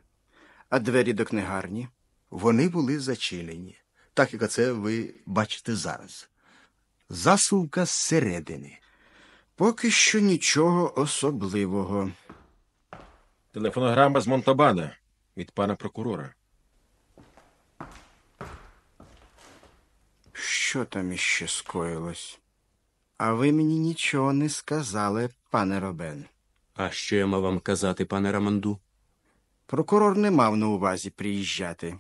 А двері до книгарні. Вони були зачинені, так як це ви бачите зараз. Засувка зсередини. Поки що нічого особливого. Телефонограма з Монтабана від пана прокурора. Що там іще скоїлось? А ви мені нічого не сказали, пане Робен. А що я мав вам казати, пане Романду? Прокурор не мав на увазі приїжджати.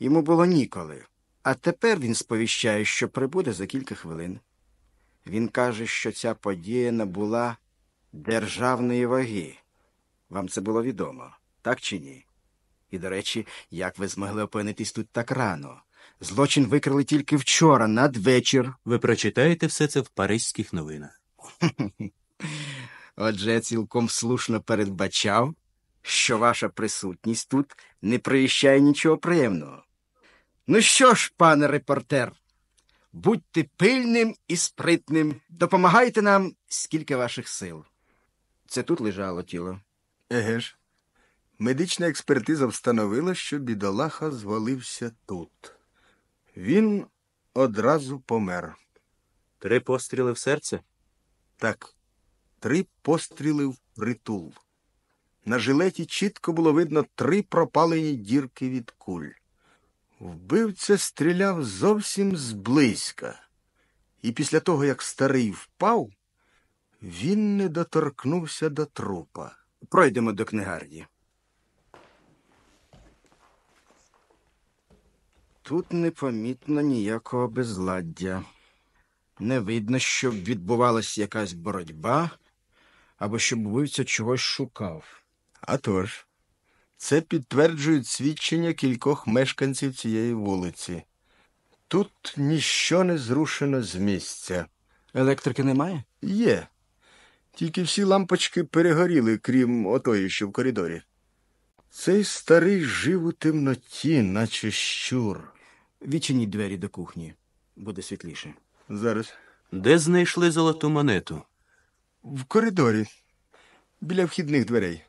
Йому було ніколи. А тепер він сповіщає, що прибуде за кілька хвилин. Він каже, що ця подія набула державної ваги. Вам це було відомо, так чи ні? І, до речі, як ви змогли опинитись тут так рано? Злочин викрили тільки вчора, надвечір. Ви прочитаєте все це в Паризьких новинах. Отже, я цілком слушно передбачав, що ваша присутність тут не приїщає нічого приємного. Ну що ж, пане репортер, будьте пильним і спритним, допомагайте нам, скільки ваших сил. Це тут лежало тіло. Еге ж. Медична експертиза встановила, що бідолаха звалився тут. Він одразу помер. Три постріли в серце? Так, три постріли в притул. На жилеті чітко було видно три пропалені дірки від куль. Вбивця стріляв зовсім зблизька, і після того, як старий впав, він не доторкнувся до трупа. Пройдемо до книгарні. Тут непомітно ніякого безладдя. Не видно, щоб відбувалася якась боротьба, або щоб вбивця чогось шукав. А тож, це підтверджують свідчення кількох мешканців цієї вулиці. Тут ніщо не зрушено з місця. Електрики немає? Є. Тільки всі лампочки перегоріли, крім отої, що в коридорі. Цей старий жив у темноті, наче щур. Відчиніть двері до кухні. Буде світліше. Зараз. Де знайшли золоту монету? В коридорі, біля вхідних дверей.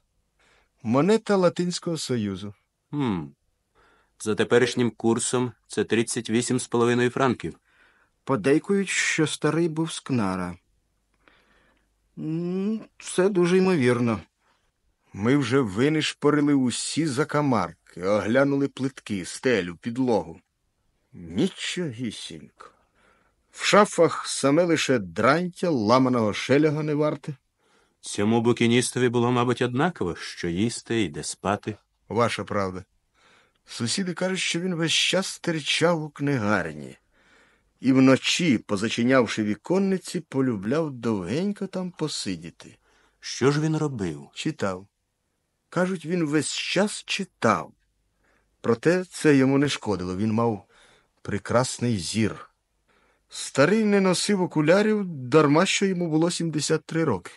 Монета Латинського Союзу. Хм. За теперішнім курсом це 38,5 франків. Подейкують, що старий був з Кнара. Це дуже ймовірно. Ми вже винишпорили усі закамарки, оглянули плитки, стелю, підлогу. Нічогісінько. В шафах саме лише дрантя ламаного шеляга не варте. Цьому букіністові було, мабуть, однаково, що їсти і де спати. Ваша правда. Сусіди кажуть, що він весь час стерчав у книгарні. І вночі, позачинявши віконниці, полюбляв довгенько там посидіти. Що ж він робив? Читав. Кажуть, він весь час читав. Проте це йому не шкодило. Він мав прекрасний зір. Старий не носив окулярів, дарма що йому було 73 роки.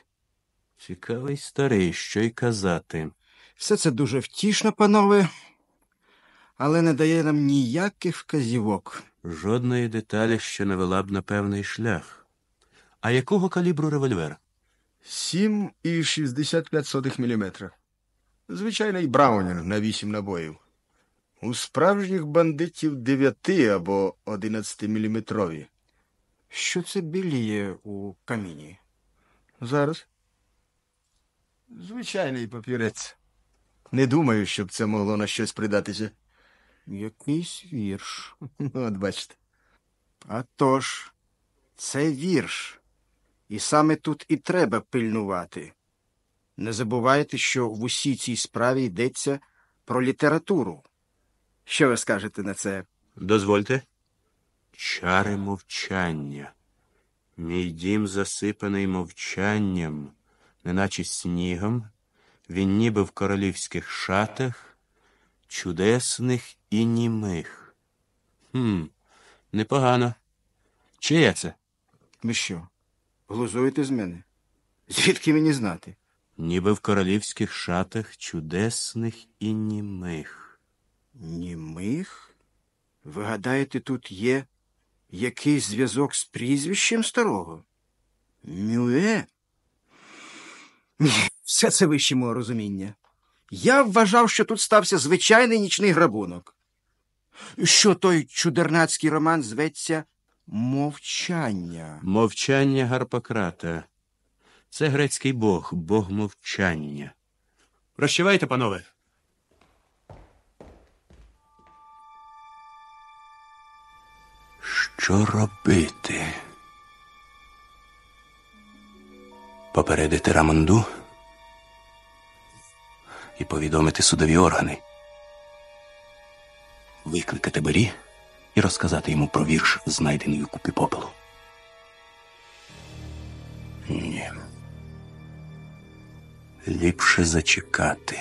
Цікавий старий, що й казати. Все це дуже втішно, панове, але не дає нам ніяких вказівок. Жодної деталі, що навела б на певний шлях. А якого калібру револьвер? 7,65 мм. Звичайний браунінг на 8 набоїв. У справжніх бандитів 9 або 11 міліметрові. Що це біліє у каміні? Зараз. Звичайний папірець. Не думаю, щоб це могло на щось придатися. Якийсь вірш. От бачите. А тож, це вірш. І саме тут і треба пильнувати. Не забувайте, що в усій цій справі йдеться про літературу. Що ви скажете на це? Дозвольте. Чари мовчання. Мій дім засипаний мовчанням, неначе снігом, він ніби в королівських шатах, чудесних і німих. Хм, непогано. Чия це? Ви що? Глузуєте з мене? Звідки мені знати? Ніби в королівських шатах чудесних і німих. Німих? Ви гадаєте, тут є якийсь зв'язок з прізвищем старого? Мюе? Ні, все це вище мого розуміння. Я вважав, що тут стався звичайний нічний грабунок. Що той чудернацький роман зветься Мовчання. Мовчання Гарпократа. Це грецький бог, бог мовчання. Прощавайте, панове. Що робити? Попередити Рамонду і повідомити судові органи. Викликати Бері і розказати йому про вірш, знайдений у купі попелу. Ні. Ліпше зачекати.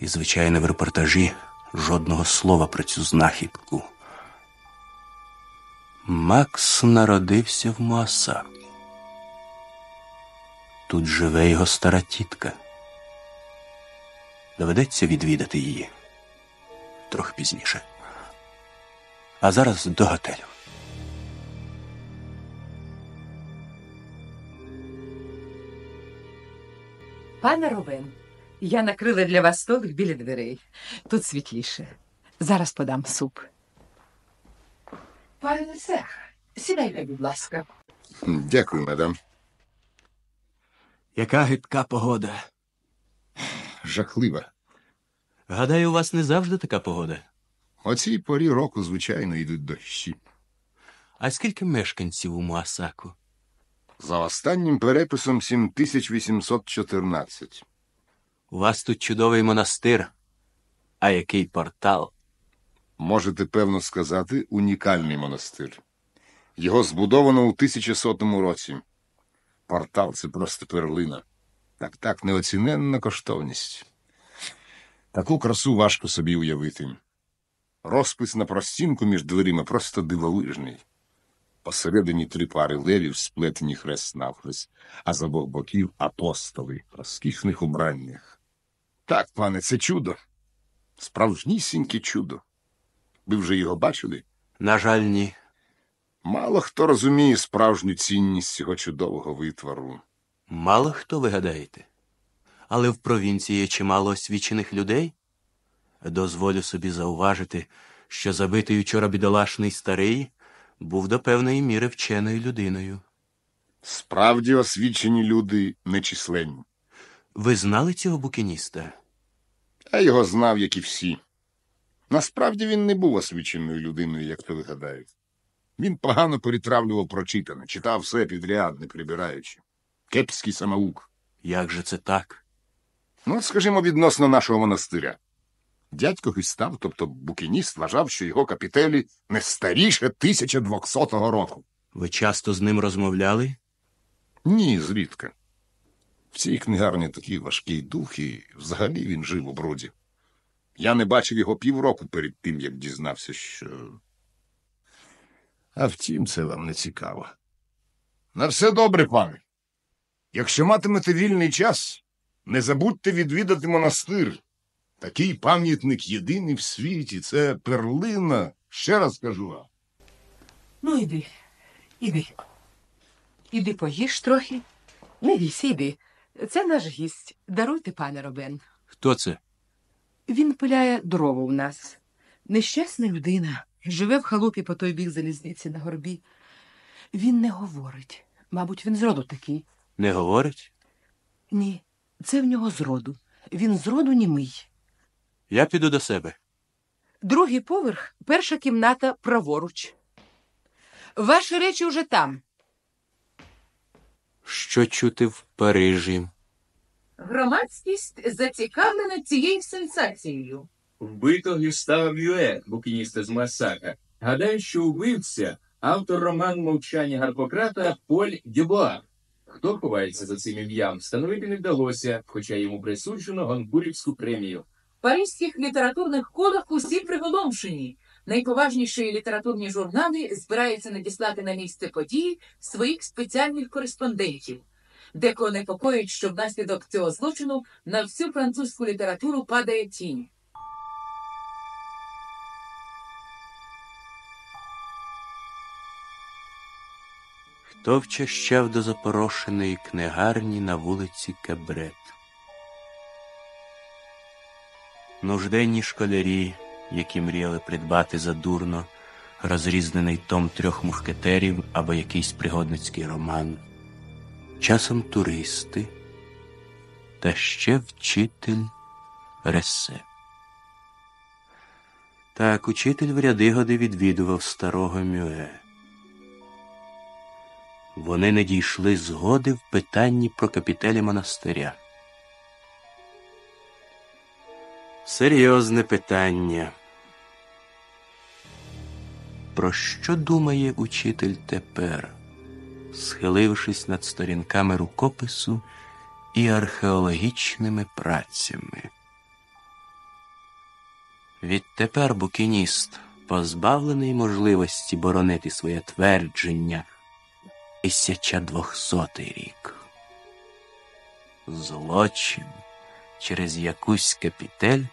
І, звичайно, в репортажі жодного слова про цю знахідку. Макс народився в Моасаку. Тут живе його стара тітка. Доведеться відвідати її трохи пізніше. А зараз до готелю. Пане Робен, я накрила для вас столик біля дверей. Тут світліше. Зараз подам суп. Пане Сех, сідайте, будь ласка. Дякую, мадам. Яка гидка погода. Жахлива. Гадаю, у вас не завжди така погода. О цій порі року, звичайно, йдуть дощі. А скільки мешканців у Муасаку? За останнім переписом 7814. У вас тут чудовий монастир. А який портал? Можете певно сказати, унікальний монастир. Його збудовано у 1100 році. Портал це просто перлина. Так, так, неоціненна коштовність. Таку красу важко собі уявити. Розпис на простінку між дверима просто дивовижний. Посередині три пари левів, сплетені хрест навхрест, а з обох боків апостоли в розкішних убраннях. Так, пане, це чудо. Справжнісіньке чудо. Ви вже його бачили? На жаль, ні. Мало хто розуміє справжню цінність цього чудового витвору. Мало хто ви гадаєте. Але в провінції є чимало освічених людей. Дозволю собі зауважити, що забитий учора бідолашний старий був до певної міри вченою людиною. Справді освічені люди нечисленні. Ви знали цього букініста? Я його знав, як і всі. Насправді він не був освіченою людиною, як то ви гадаєте. Він погано перетравлював прочитане, читав все підряд, не прибираючи. Кепський самоук. Як же це так? Ну, скажімо, відносно нашого монастиря. Дядько Гюстав, тобто букініст, вважав, що його капітелі не старіше 1200 року. Ви часто з ним розмовляли? Ні, зрідка. В цій книгарні такий важкий дух, і взагалі він жив у бруді. Я не бачив його півроку перед тим, як дізнався, що. А втім, це вам не цікаво. На все добре, пане. Якщо матимете вільний час, не забудьте відвідати монастир. Такий пам'ятник єдиний в світі. Це перлина. Ще раз кажу вам. Ну, іди, іди. Іди поїж трохи. Не бійся, іди. Це наш гість. Даруйте, пане Робен. Хто це? Він пиляє дрова у нас. Нещасна людина. Живе в халупі по той бік залізниці на горбі. Він не говорить. Мабуть, він зроду такий. Не говорить? Ні, це в нього зроду. Він зроду німий. Я піду до себе. Другий поверх, перша кімната праворуч. Ваші речі уже там. Що чути в Парижі? Громадськість зацікавлена цією сенсацією. Вбито Гюстава Мюе, букініста з Масака. Гадаю, що убивця автор роману Мовчання Гарпократа Поль Дюбуа. Хто ховається за цим ім'ям, встановити не вдалося, хоча йому присуджено Гонкурівську премію. Паризьких літературних колах усі приголомшені. Найповажніші літературні журнали збираються надіслати на місце події своїх спеціальних кореспондентів. Декого непокоїть, що внаслідок цього злочину на всю французьку літературу падає тінь. Хто вчащав до запорошеної книгарні на вулиці Кабрет? Нужденні школярі, які мріяли придбати задурно розрізнений том трьох мушкетерів або якийсь пригодницький роман, часом туристи та ще вчитель Ресе. Так, учитель в ряди годи відвідував старого Мюе. Вони не дійшли згоди в питанні про капітелі монастиря. Серйозне питання. Про що думає учитель тепер, схилившись над сторінками рукопису і археологічними працями? Відтепер букініст, позбавлений можливості боронити своє твердження, 1200 рік. Злочин через якусь капітель.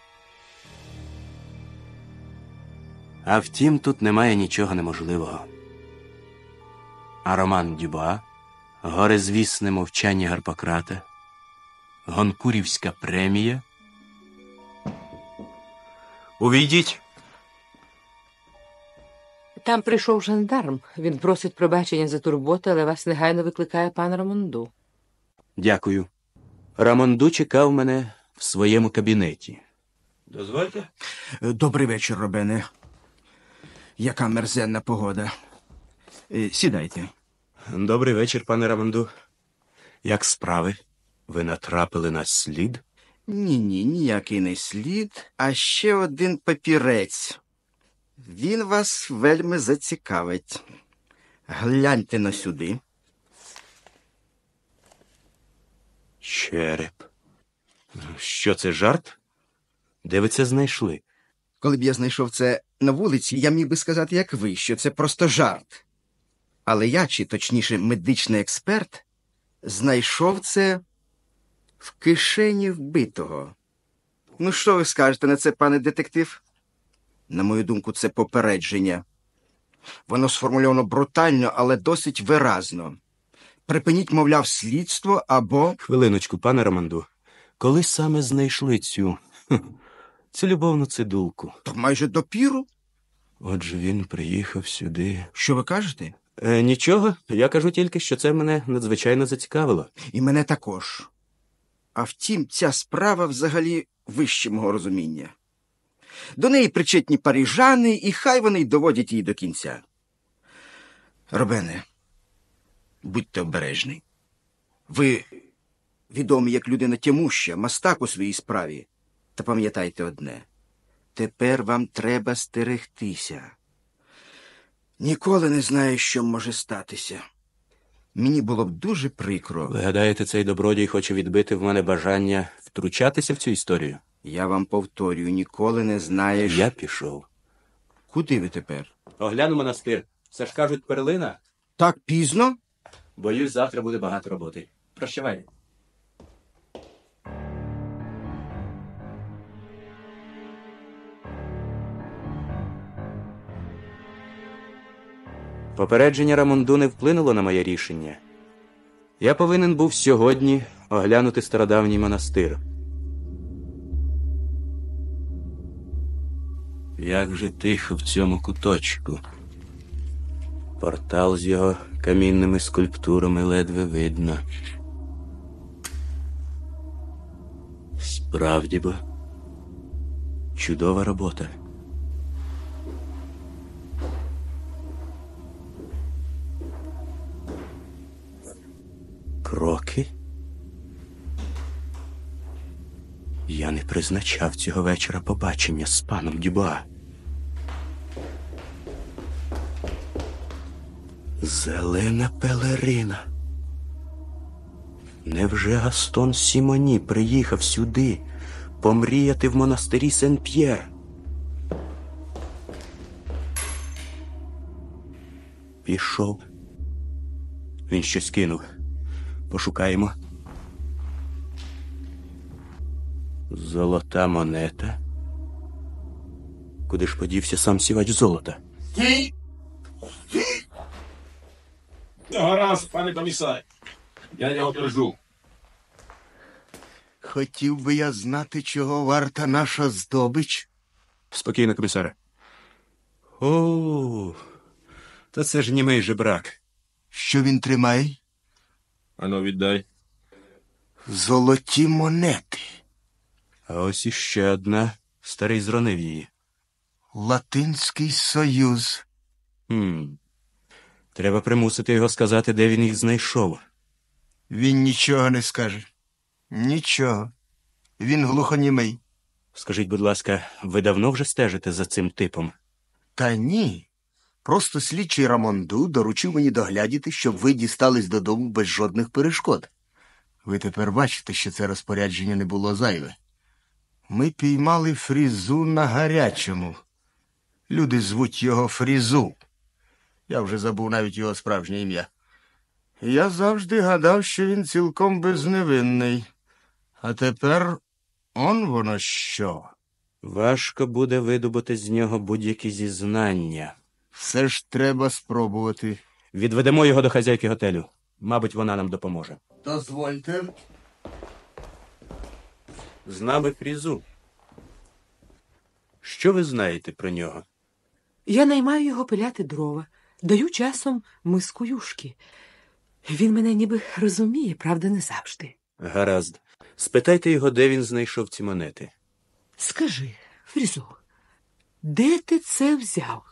А втім, тут немає нічого неможливого. А Роман Дюба, горизвісне мовчання Гарпократа, Гонкурівська премія. Увійдіть. Там прийшов жандарм. Він просить пробачення за турботу, але вас негайно викликає пан Рамонду. Дякую. Рамонду чекав мене в своєму кабінеті. Дозвольте? Добрий вечір, Робене. Яка мерзенна погода. Е, Сідайте. Добрий вечір, пане Рамонду. Як справи? Ви натрапили на слід? Ні, ні, ніякий не слід, а ще один папірець. Він вас вельми зацікавить. Гляньте на сюди. Череп. Що це жарт? Де ви це знайшли? Коли б я знайшов це на вулиці, я міг би сказати, як ви, що це просто жарт. Але я, чи точніше, медичний експерт, знайшов це в кишені вбитого. Ну, що ви скажете на це, пане детектив? На мою думку, це попередження. Воно сформульовано брутально, але досить виразно. Припиніть, мовляв, слідство або. Хвилиночку, пане Романду. Коли саме знайшли цю цю любовну цидулку? То майже допіру. Отже, він приїхав сюди. Що ви кажете? Е, нічого, я кажу тільки, що це мене надзвичайно зацікавило. І мене також. А втім, ця справа взагалі вище мого розуміння. До неї причетні парижани, і хай вони й доводять її до кінця. Робене, будьте обережний. Ви відомі як людина тямуща, мастак у своїй справі. Та пам'ятайте одне тепер вам треба стерегтися. Ніколи не знаю, що може статися. Мені було б дуже прикро. Ви гадаєте, цей добродій хоче відбити в мене бажання втручатися в цю історію? Я вам повторюю, ніколи не знаєш. Я пішов. Куди ви тепер? Огляну монастир. Все ж кажуть, перлина. Так пізно? Боюсь, завтра буде багато роботи. Прощавай. Попередження Рамонду не вплинуло на моє рішення. Я повинен був сьогодні оглянути стародавній монастир. Як же тихо в цьому куточку. Портал з його камінними скульптурами ледве видно. Справді бо чудова робота. Кроки? Я не призначав цього вечора побачення з паном Дюба. Зелена пелерина. Невже Гастон Сімоні приїхав сюди помріяти в монастирі Сен-П'єр? Пішов. Він щось кинув. Пошукаємо. Золота монета. Куди ж подівся сам сівач золота? Стій! Стій! Гаразд, пане комісар. Я його держу. Хотів би я знати, чого варта наша здобич. Спокійно, комісаре. О, та це ж німий жебрак. Що він тримає? Ану, віддай. Золоті монети. А ось іще одна. Старий зронив її. Латинський союз. Хм. Треба примусити його сказати, де він їх знайшов. Він нічого не скаже. Нічого. Він глухонімий. Скажіть, будь ласка, ви давно вже стежите за цим типом? Та ні. Просто слідчий Рамонду доручив мені доглядіти, щоб ви дістались додому без жодних перешкод. Ви тепер бачите, що це розпорядження не було зайве. Ми піймали фрізу на гарячому. Люди звуть його Фрізу. Я вже забув навіть його справжнє ім'я. Я завжди гадав, що він цілком безневинний. А тепер он воно що. Важко буде видобути з нього будь-які зізнання. Все ж треба спробувати. Відведемо його до хазяйки готелю. Мабуть, вона нам допоможе. Дозвольте. З нами Фрізу. Що ви знаєте про нього? Я наймаю його пиляти дрова, даю часом миску юшки. Він мене ніби розуміє, правда, не завжди. Гаразд. Спитайте його, де він знайшов ці монети. Скажи, Фрізу, де ти це взяв?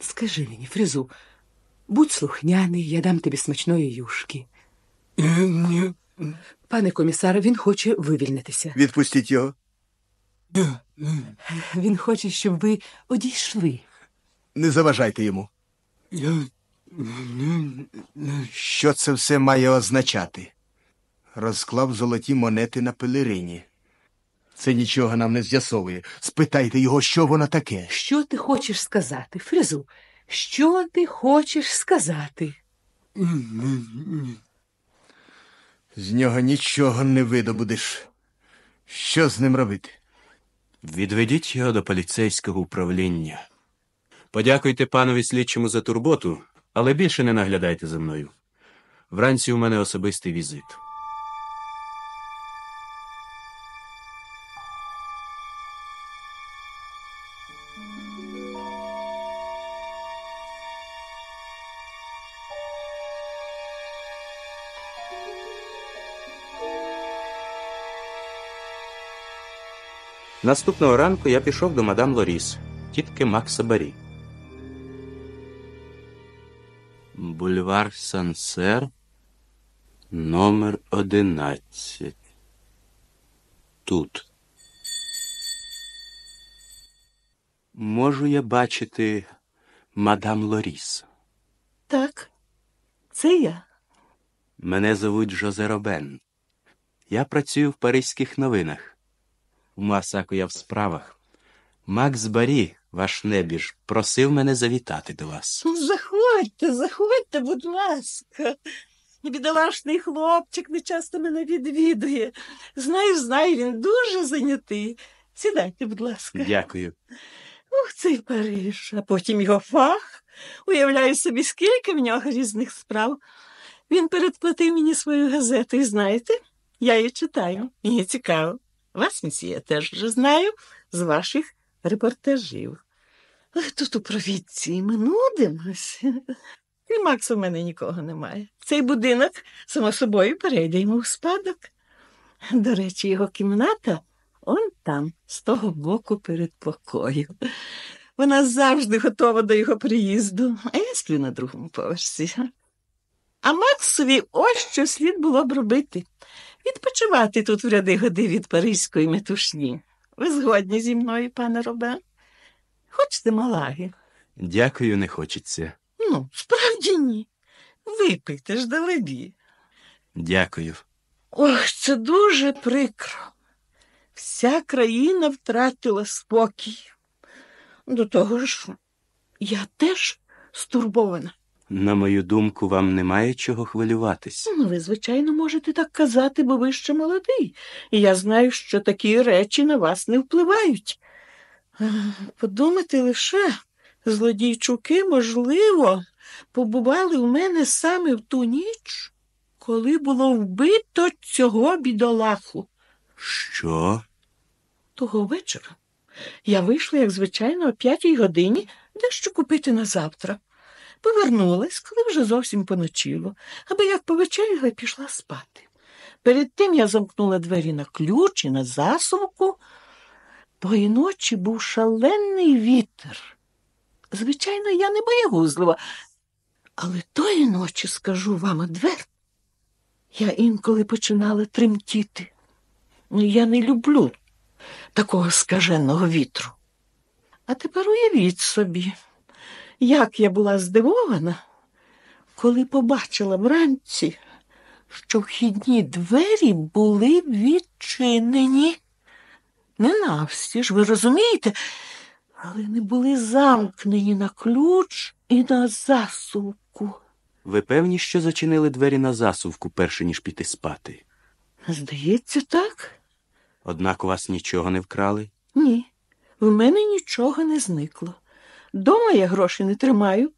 Скажи мені, Фрізу, будь слухняний, я дам тобі смачної юшки. Ні. Пане комісар, він хоче вивільнитися. Відпустіть його. Він хоче, щоб ви одійшли. Не заважайте йому. Що це все має означати? Розклав золоті монети на пелерині. Це нічого нам не з'ясовує. Спитайте його, що воно таке. Що ти хочеш сказати, Фризу? Що ти хочеш сказати? З нього нічого не видобудеш. Що з ним робити? Відведіть його до поліцейського управління. Подякуйте панові слідчому за турботу, але більше не наглядайте за мною. Вранці у мене особистий візит. Наступного ранку я пішов до мадам Лоріс, тітки Макса Барі. Бульвар Сансер, номер 11. Тут. Можу я бачити мадам Лоріс. Так, це я. Мене звуть Жозе Робен. Я працюю в Паризьких новинах. У Масаку я в справах. Макс Барі, ваш небіж, просив мене завітати до вас. Ну, Заходьте, заходьте, будь ласка. Бідолашний хлопчик не часто мене відвідує. Знаю, знаю, він дуже зайнятий. Сідайте, будь ласка. Дякую. Ух, цей Париж, а потім його фах. Уявляю собі, скільки в нього різних справ. Він передплатив мені свою газету, і знаєте, я її читаю. Мені цікаво. Вас, місія, теж вже знаю з ваших репортажів. Ах, Тут у провідці ми нудимось. І Макса в мене нікого немає. Цей будинок, само собою, перейде йому в спадок. До речі, його кімната он там, з того боку перед покою. Вона завжди готова до його приїзду, а я сплю на другому поверсі. А Максові ось що слід було б робити відпочивати тут вряди-годи від паризької метушні. Ви згодні зі мною, пане Робен? Хочете малаги? Дякую, не хочеться. Ну, справді ні. Випийте ж далебі. Дякую. Ох, це дуже прикро. Вся країна втратила спокій. До того ж, я теж стурбована. На мою думку, вам немає чого хвилюватись. Ну, Ви, звичайно, можете так казати, бо ви ще молодий. І я знаю, що такі речі на вас не впливають. Е, Подумати лише, злодійчуки, можливо, побували у мене саме в ту ніч, коли було вбито цього бідолаху. Що? Того вечора я вийшла, як звичайно, о п'ятій годині дещо купити на завтра. Повернулась, коли вже зовсім поночило, аби як повечеряла і пішла спати. Перед тим я замкнула двері на ключ і на засувку. Тої ночі був шалений вітер. Звичайно, я не боягузлива, але тої ночі, скажу вам одверто, я інколи починала тремтіти. Я не люблю такого скаженого вітру. А тепер уявіть собі, як я була здивована, коли побачила вранці, що вхідні двері були відчинені. Не навстіж, ви розумієте, але не були замкнені на ключ і на засувку. Ви певні, що зачинили двері на засувку, перше ніж піти спати? Здається, так? Однак у вас нічого не вкрали? Ні, в мене нічого не зникло. Дома я грошей не тримаю.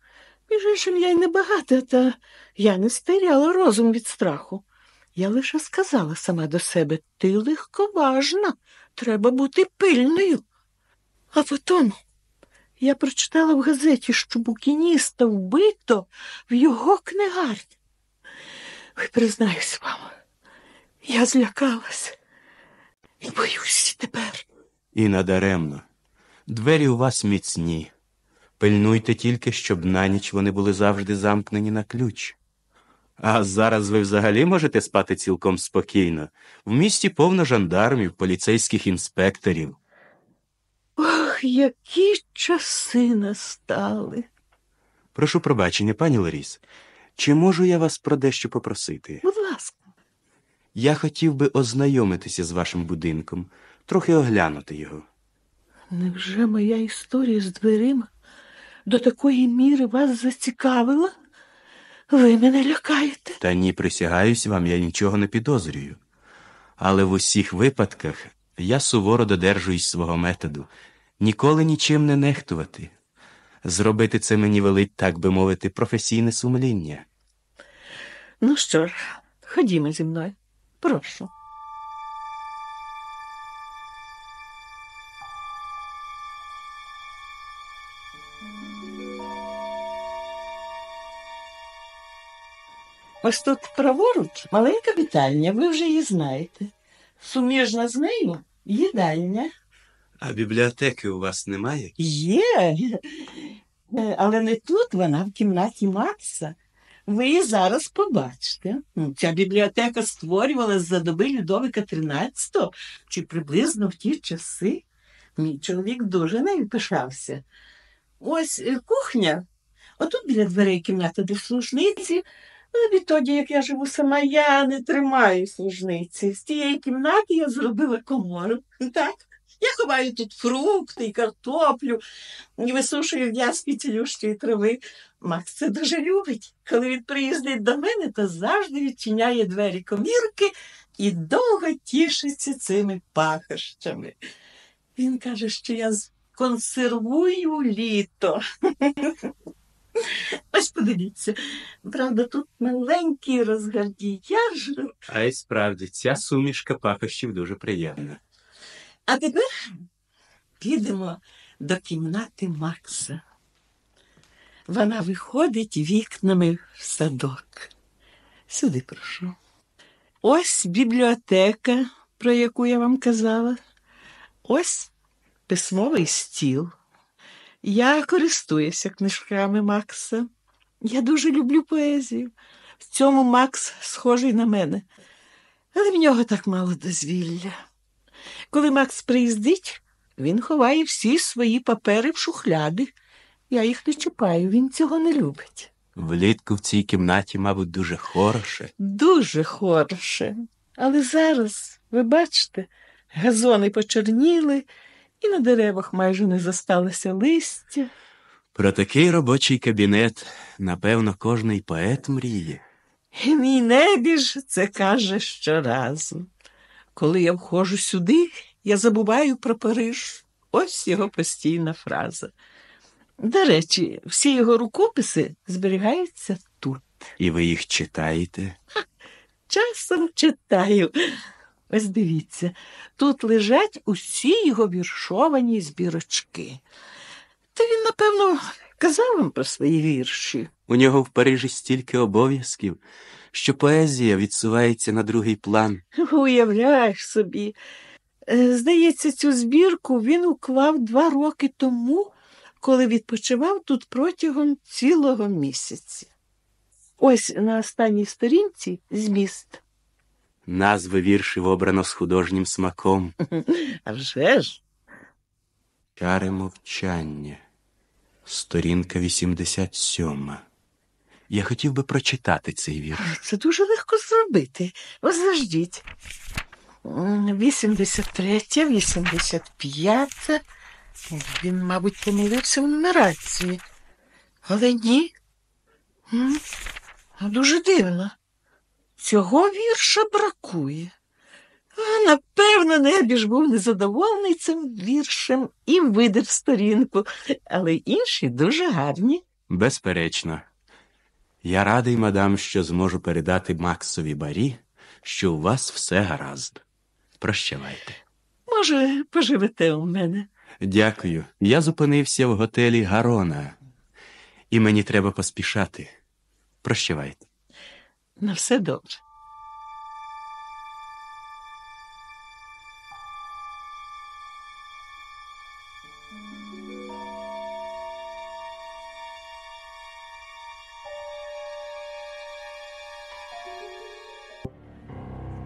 Між іншим, я й не багата, та я не стеряла розум від страху. Я лише сказала сама до себе ти легковажна, треба бути пильною. А потім я прочитала в газеті, що букініста вбито в його книгарні. Ви признаюсь вам, я злякалась і боюсь тепер. І надаремно. Двері у вас міцні. Пильнуйте тільки, щоб на ніч вони були завжди замкнені на ключ. А зараз ви взагалі можете спати цілком спокійно. В місті повно жандармів, поліцейських інспекторів. Ох, які часи настали. Прошу пробачення, пані Ларіс. Чи можу я вас про дещо попросити? Будь ласка. Я хотів би ознайомитися з вашим будинком, трохи оглянути його. Невже моя історія з дверима до такої міри вас зацікавила? Ви мене лякаєте. Та ні, присягаюсь вам, я нічого не підозрюю. Але в усіх випадках я суворо додержуюсь свого методу ніколи нічим не нехтувати. Зробити це мені велить, так би мовити, професійне сумління. Ну що ж, ходімо зі мною. Прошу. Ось тут праворуч маленька вітальня, ви вже її знаєте. Суміжна з нею їдальня. А бібліотеки у вас немає? Є, Е, але не тут вона, в кімнаті Макса. Ви її зараз побачите. Ну, Ця бібліотека створювалася за доби Людовика XIII, чи приблизно в ті часи. Мій чоловік дуже нею пишався. Ось е, кухня. Отут біля дверей кімната для служниці. Ну, відтоді, як я живу сама, я не тримаю служниці. З тієї кімнати я зробила комору. Так. Я ховаю тут фрукти і картоплю, і висушую в'язки цілющої трави. Макс це дуже любить. Коли він приїздить до мене, то завжди відчиняє двері комірки і довго тішиться цими пахощами. Він каже, що я консервую літо. Ось подивіться, правда, тут маленький розгардіяж. А й справді, ця сумішка пахощів дуже приємна. А тепер підемо до кімнати Макса. Вона виходить вікнами в садок. Сюди прошу. Ось бібліотека, про яку я вам казала. Ось письмовий стіл. Я користуюся книжками Макса. Я дуже люблю поезію. В цьому Макс схожий на мене. Але в нього так мало дозвілля. Коли Макс приїздить, він ховає всі свої папери в шухляди. Я їх не чіпаю, він цього не любить. Влітку в цій кімнаті, мабуть, дуже хороше. Дуже хороше. Але зараз, ви бачите, газони почерніли, і на деревах майже не зосталося листя. Про такий робочий кабінет, напевно, кожний поет мріє. І мій небіж це каже щоразу. Коли я входжу сюди, я забуваю про Париж. Ось його постійна фраза. До речі, всі його рукописи зберігаються тут. І ви їх читаєте? Часом читаю. Ось дивіться, тут лежать усі його віршовані збірочки. Та він, напевно, казав вам про свої вірші. У нього в Парижі стільки обов'язків, що поезія відсувається на другий план. Уявляєш собі. Е, Здається, цю збірку він уклав два роки тому, коли відпочивав тут протягом цілого місяця. Ось на останній сторінці зміст. Назви віршів обрано з художнім смаком. А вже ж. Каре мовчання. Сторінка 87. Я хотів би прочитати цей вірш. Це дуже легко зробити. Ось заждіть. 83, 85. Він, мабуть, помилився в нумерації. Але ні. Дуже дивно. Цього вірша бракує. Напевно, Небіж був незадоволений цим віршем і видав сторінку, але інші дуже гарні. Безперечно. Я радий, мадам, що зможу передати Максові Барі, що у вас все гаразд. Прощавайте. Може, поживете у мене. Дякую. Я зупинився в готелі Гарона, і мені треба поспішати. Прощавайте. На все добре.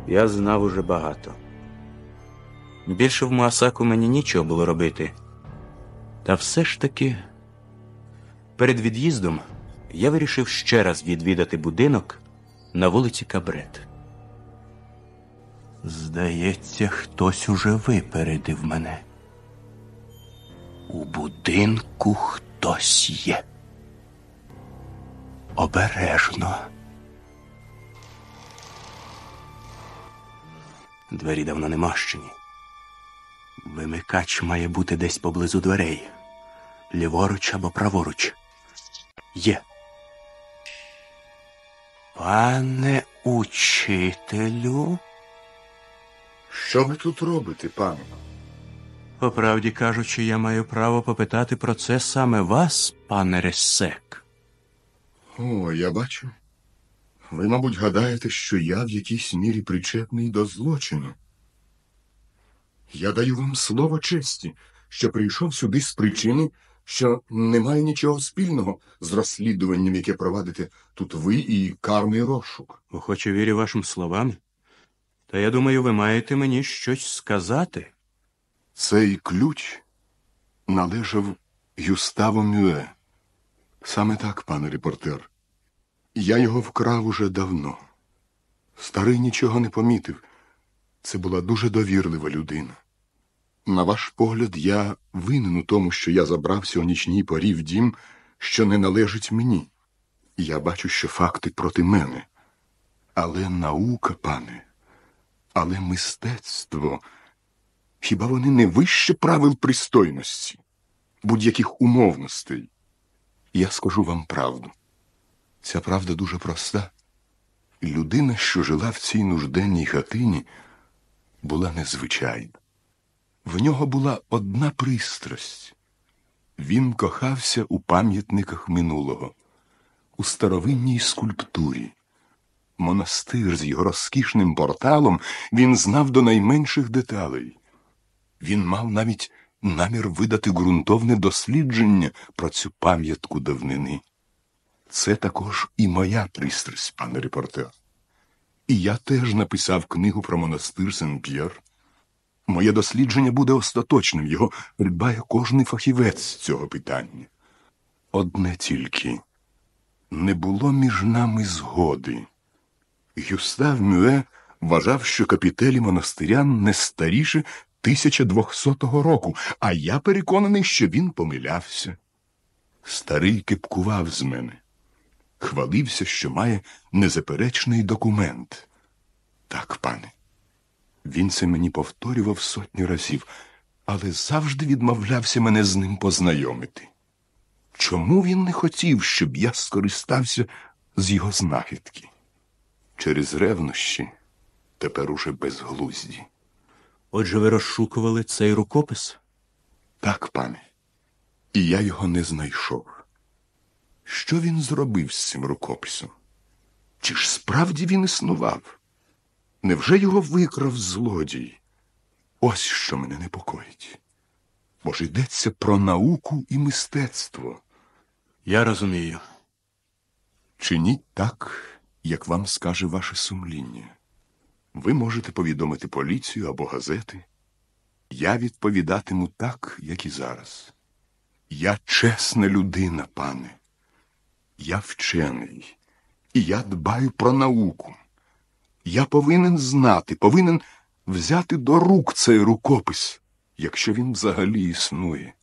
Я знав уже багато. Більше в Муасаку мені нічого було робити. Та все ж таки, перед від'їздом я вирішив ще раз відвідати будинок на вулиці Кабрет. Здається, хтось уже випередив мене. У будинку хтось є. Обережно. Двері давно не мащені. Вимикач має бути десь поблизу дверей. Ліворуч або праворуч. Є. Пане учителю. Що ви тут робите, пане? По правді кажучи, я маю право попитати про це саме вас, пане Ресек. О, я бачу. Ви, мабуть, гадаєте, що я в якійсь мірі причетний до злочину. Я даю вам слово честі, що прийшов сюди з причини, що немає нічого спільного з розслідуванням, яке провадите тут ви і карний розшук. Охоче вірю вашим словам. Та я думаю, ви маєте мені щось сказати. Цей ключ належав Юставу Мюе. Саме так, пане репортер. Я його вкрав уже давно. Старий нічого не помітив. Це була дуже довірлива людина. На ваш погляд, я винен у тому, що я забрався о нічній порі в дім, що не належить мені. Я бачу, що факти проти мене. Але наука, пане, але мистецтво. Хіба вони не вище правил пристойності, будь-яких умовностей? Я скажу вам правду. Ця правда дуже проста. Людина, що жила в цій нужденній хатині, була незвичайна. В нього була одна пристрасть. Він кохався у пам'ятниках минулого, у старовинній скульптурі. Монастир з його розкішним порталом він знав до найменших деталей. Він мав навіть намір видати ґрунтовне дослідження про цю пам'ятку давнини. Це також і моя пристрасть, пане репортер. І я теж написав книгу про монастир Сен-П'єр. Моє дослідження буде остаточним, його придбає кожний фахівець з цього питання. Одне тільки не було між нами згоди. Гюстав Мюе вважав, що капітелі монастиря не старіше 1200 року, а я переконаний, що він помилявся. Старий кипкував з мене, хвалився, що має незаперечний документ. Так, пане, він це мені повторював сотні разів, але завжди відмовлявся мене з ним познайомити. Чому він не хотів, щоб я скористався з його знахідки? Через ревнощі, тепер уже безглузді. Отже, ви розшукували цей рукопис? Так, пане, і я його не знайшов. Що він зробив з цим рукописом? Чи ж справді він існував? Невже його викрав злодій? Ось що мене непокоїть. Бо ж йдеться про науку і мистецтво. Я розумію. Чиніть так, як вам скаже ваше сумління. Ви можете повідомити поліцію або газети. Я відповідатиму так, як і зараз. Я чесна людина, пане. Я вчений, і я дбаю про науку. Я повинен знати, повинен взяти до рук цей рукопис, якщо він взагалі існує.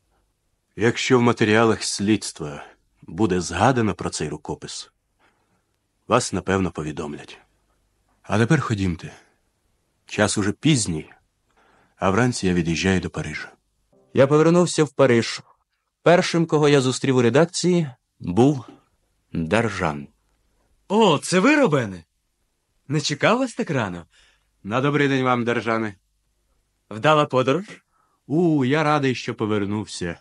Якщо в матеріалах слідства буде згадано про цей рукопис, вас напевно повідомлять. А тепер ходімте. Час уже пізній, а вранці я від'їжджаю до Парижа. Я повернувся в Париж. Першим, кого я зустрів у редакції, був Даржан. О, це ви, Робене? Не чекав вас так рано? На добрий день вам, Держане. Вдала подорож? У, я радий, що повернувся.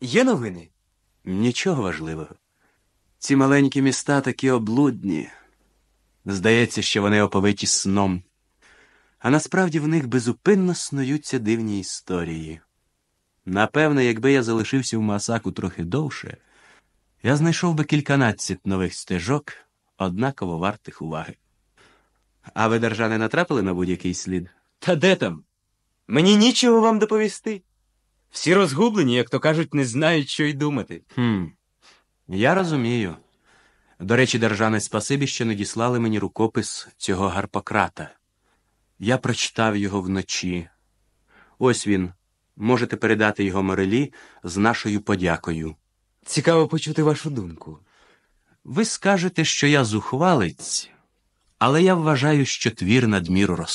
Є новини? Нічого важливого. Ці маленькі міста такі облудні. Здається, що вони оповиті сном. А насправді в них безупинно снуються дивні історії. Напевне, якби я залишився в Масаку трохи довше, я знайшов би кільканадцять нових стежок, однаково вартих уваги. А ви, держане, натрапили на будь-який слід? Та де там? Мені нічого вам доповісти. Всі розгублені, як то кажуть, не знають, що й думати. Хм, я розумію. До речі, держане спасибі, що надіслали мені рукопис цього Гарпократа. Я прочитав його вночі. Ось він. Можете передати його Морелі з нашою подякою. Цікаво почути вашу думку. Ви скажете, що я зухвалець, але я вважаю, що твір надміру розхвалений.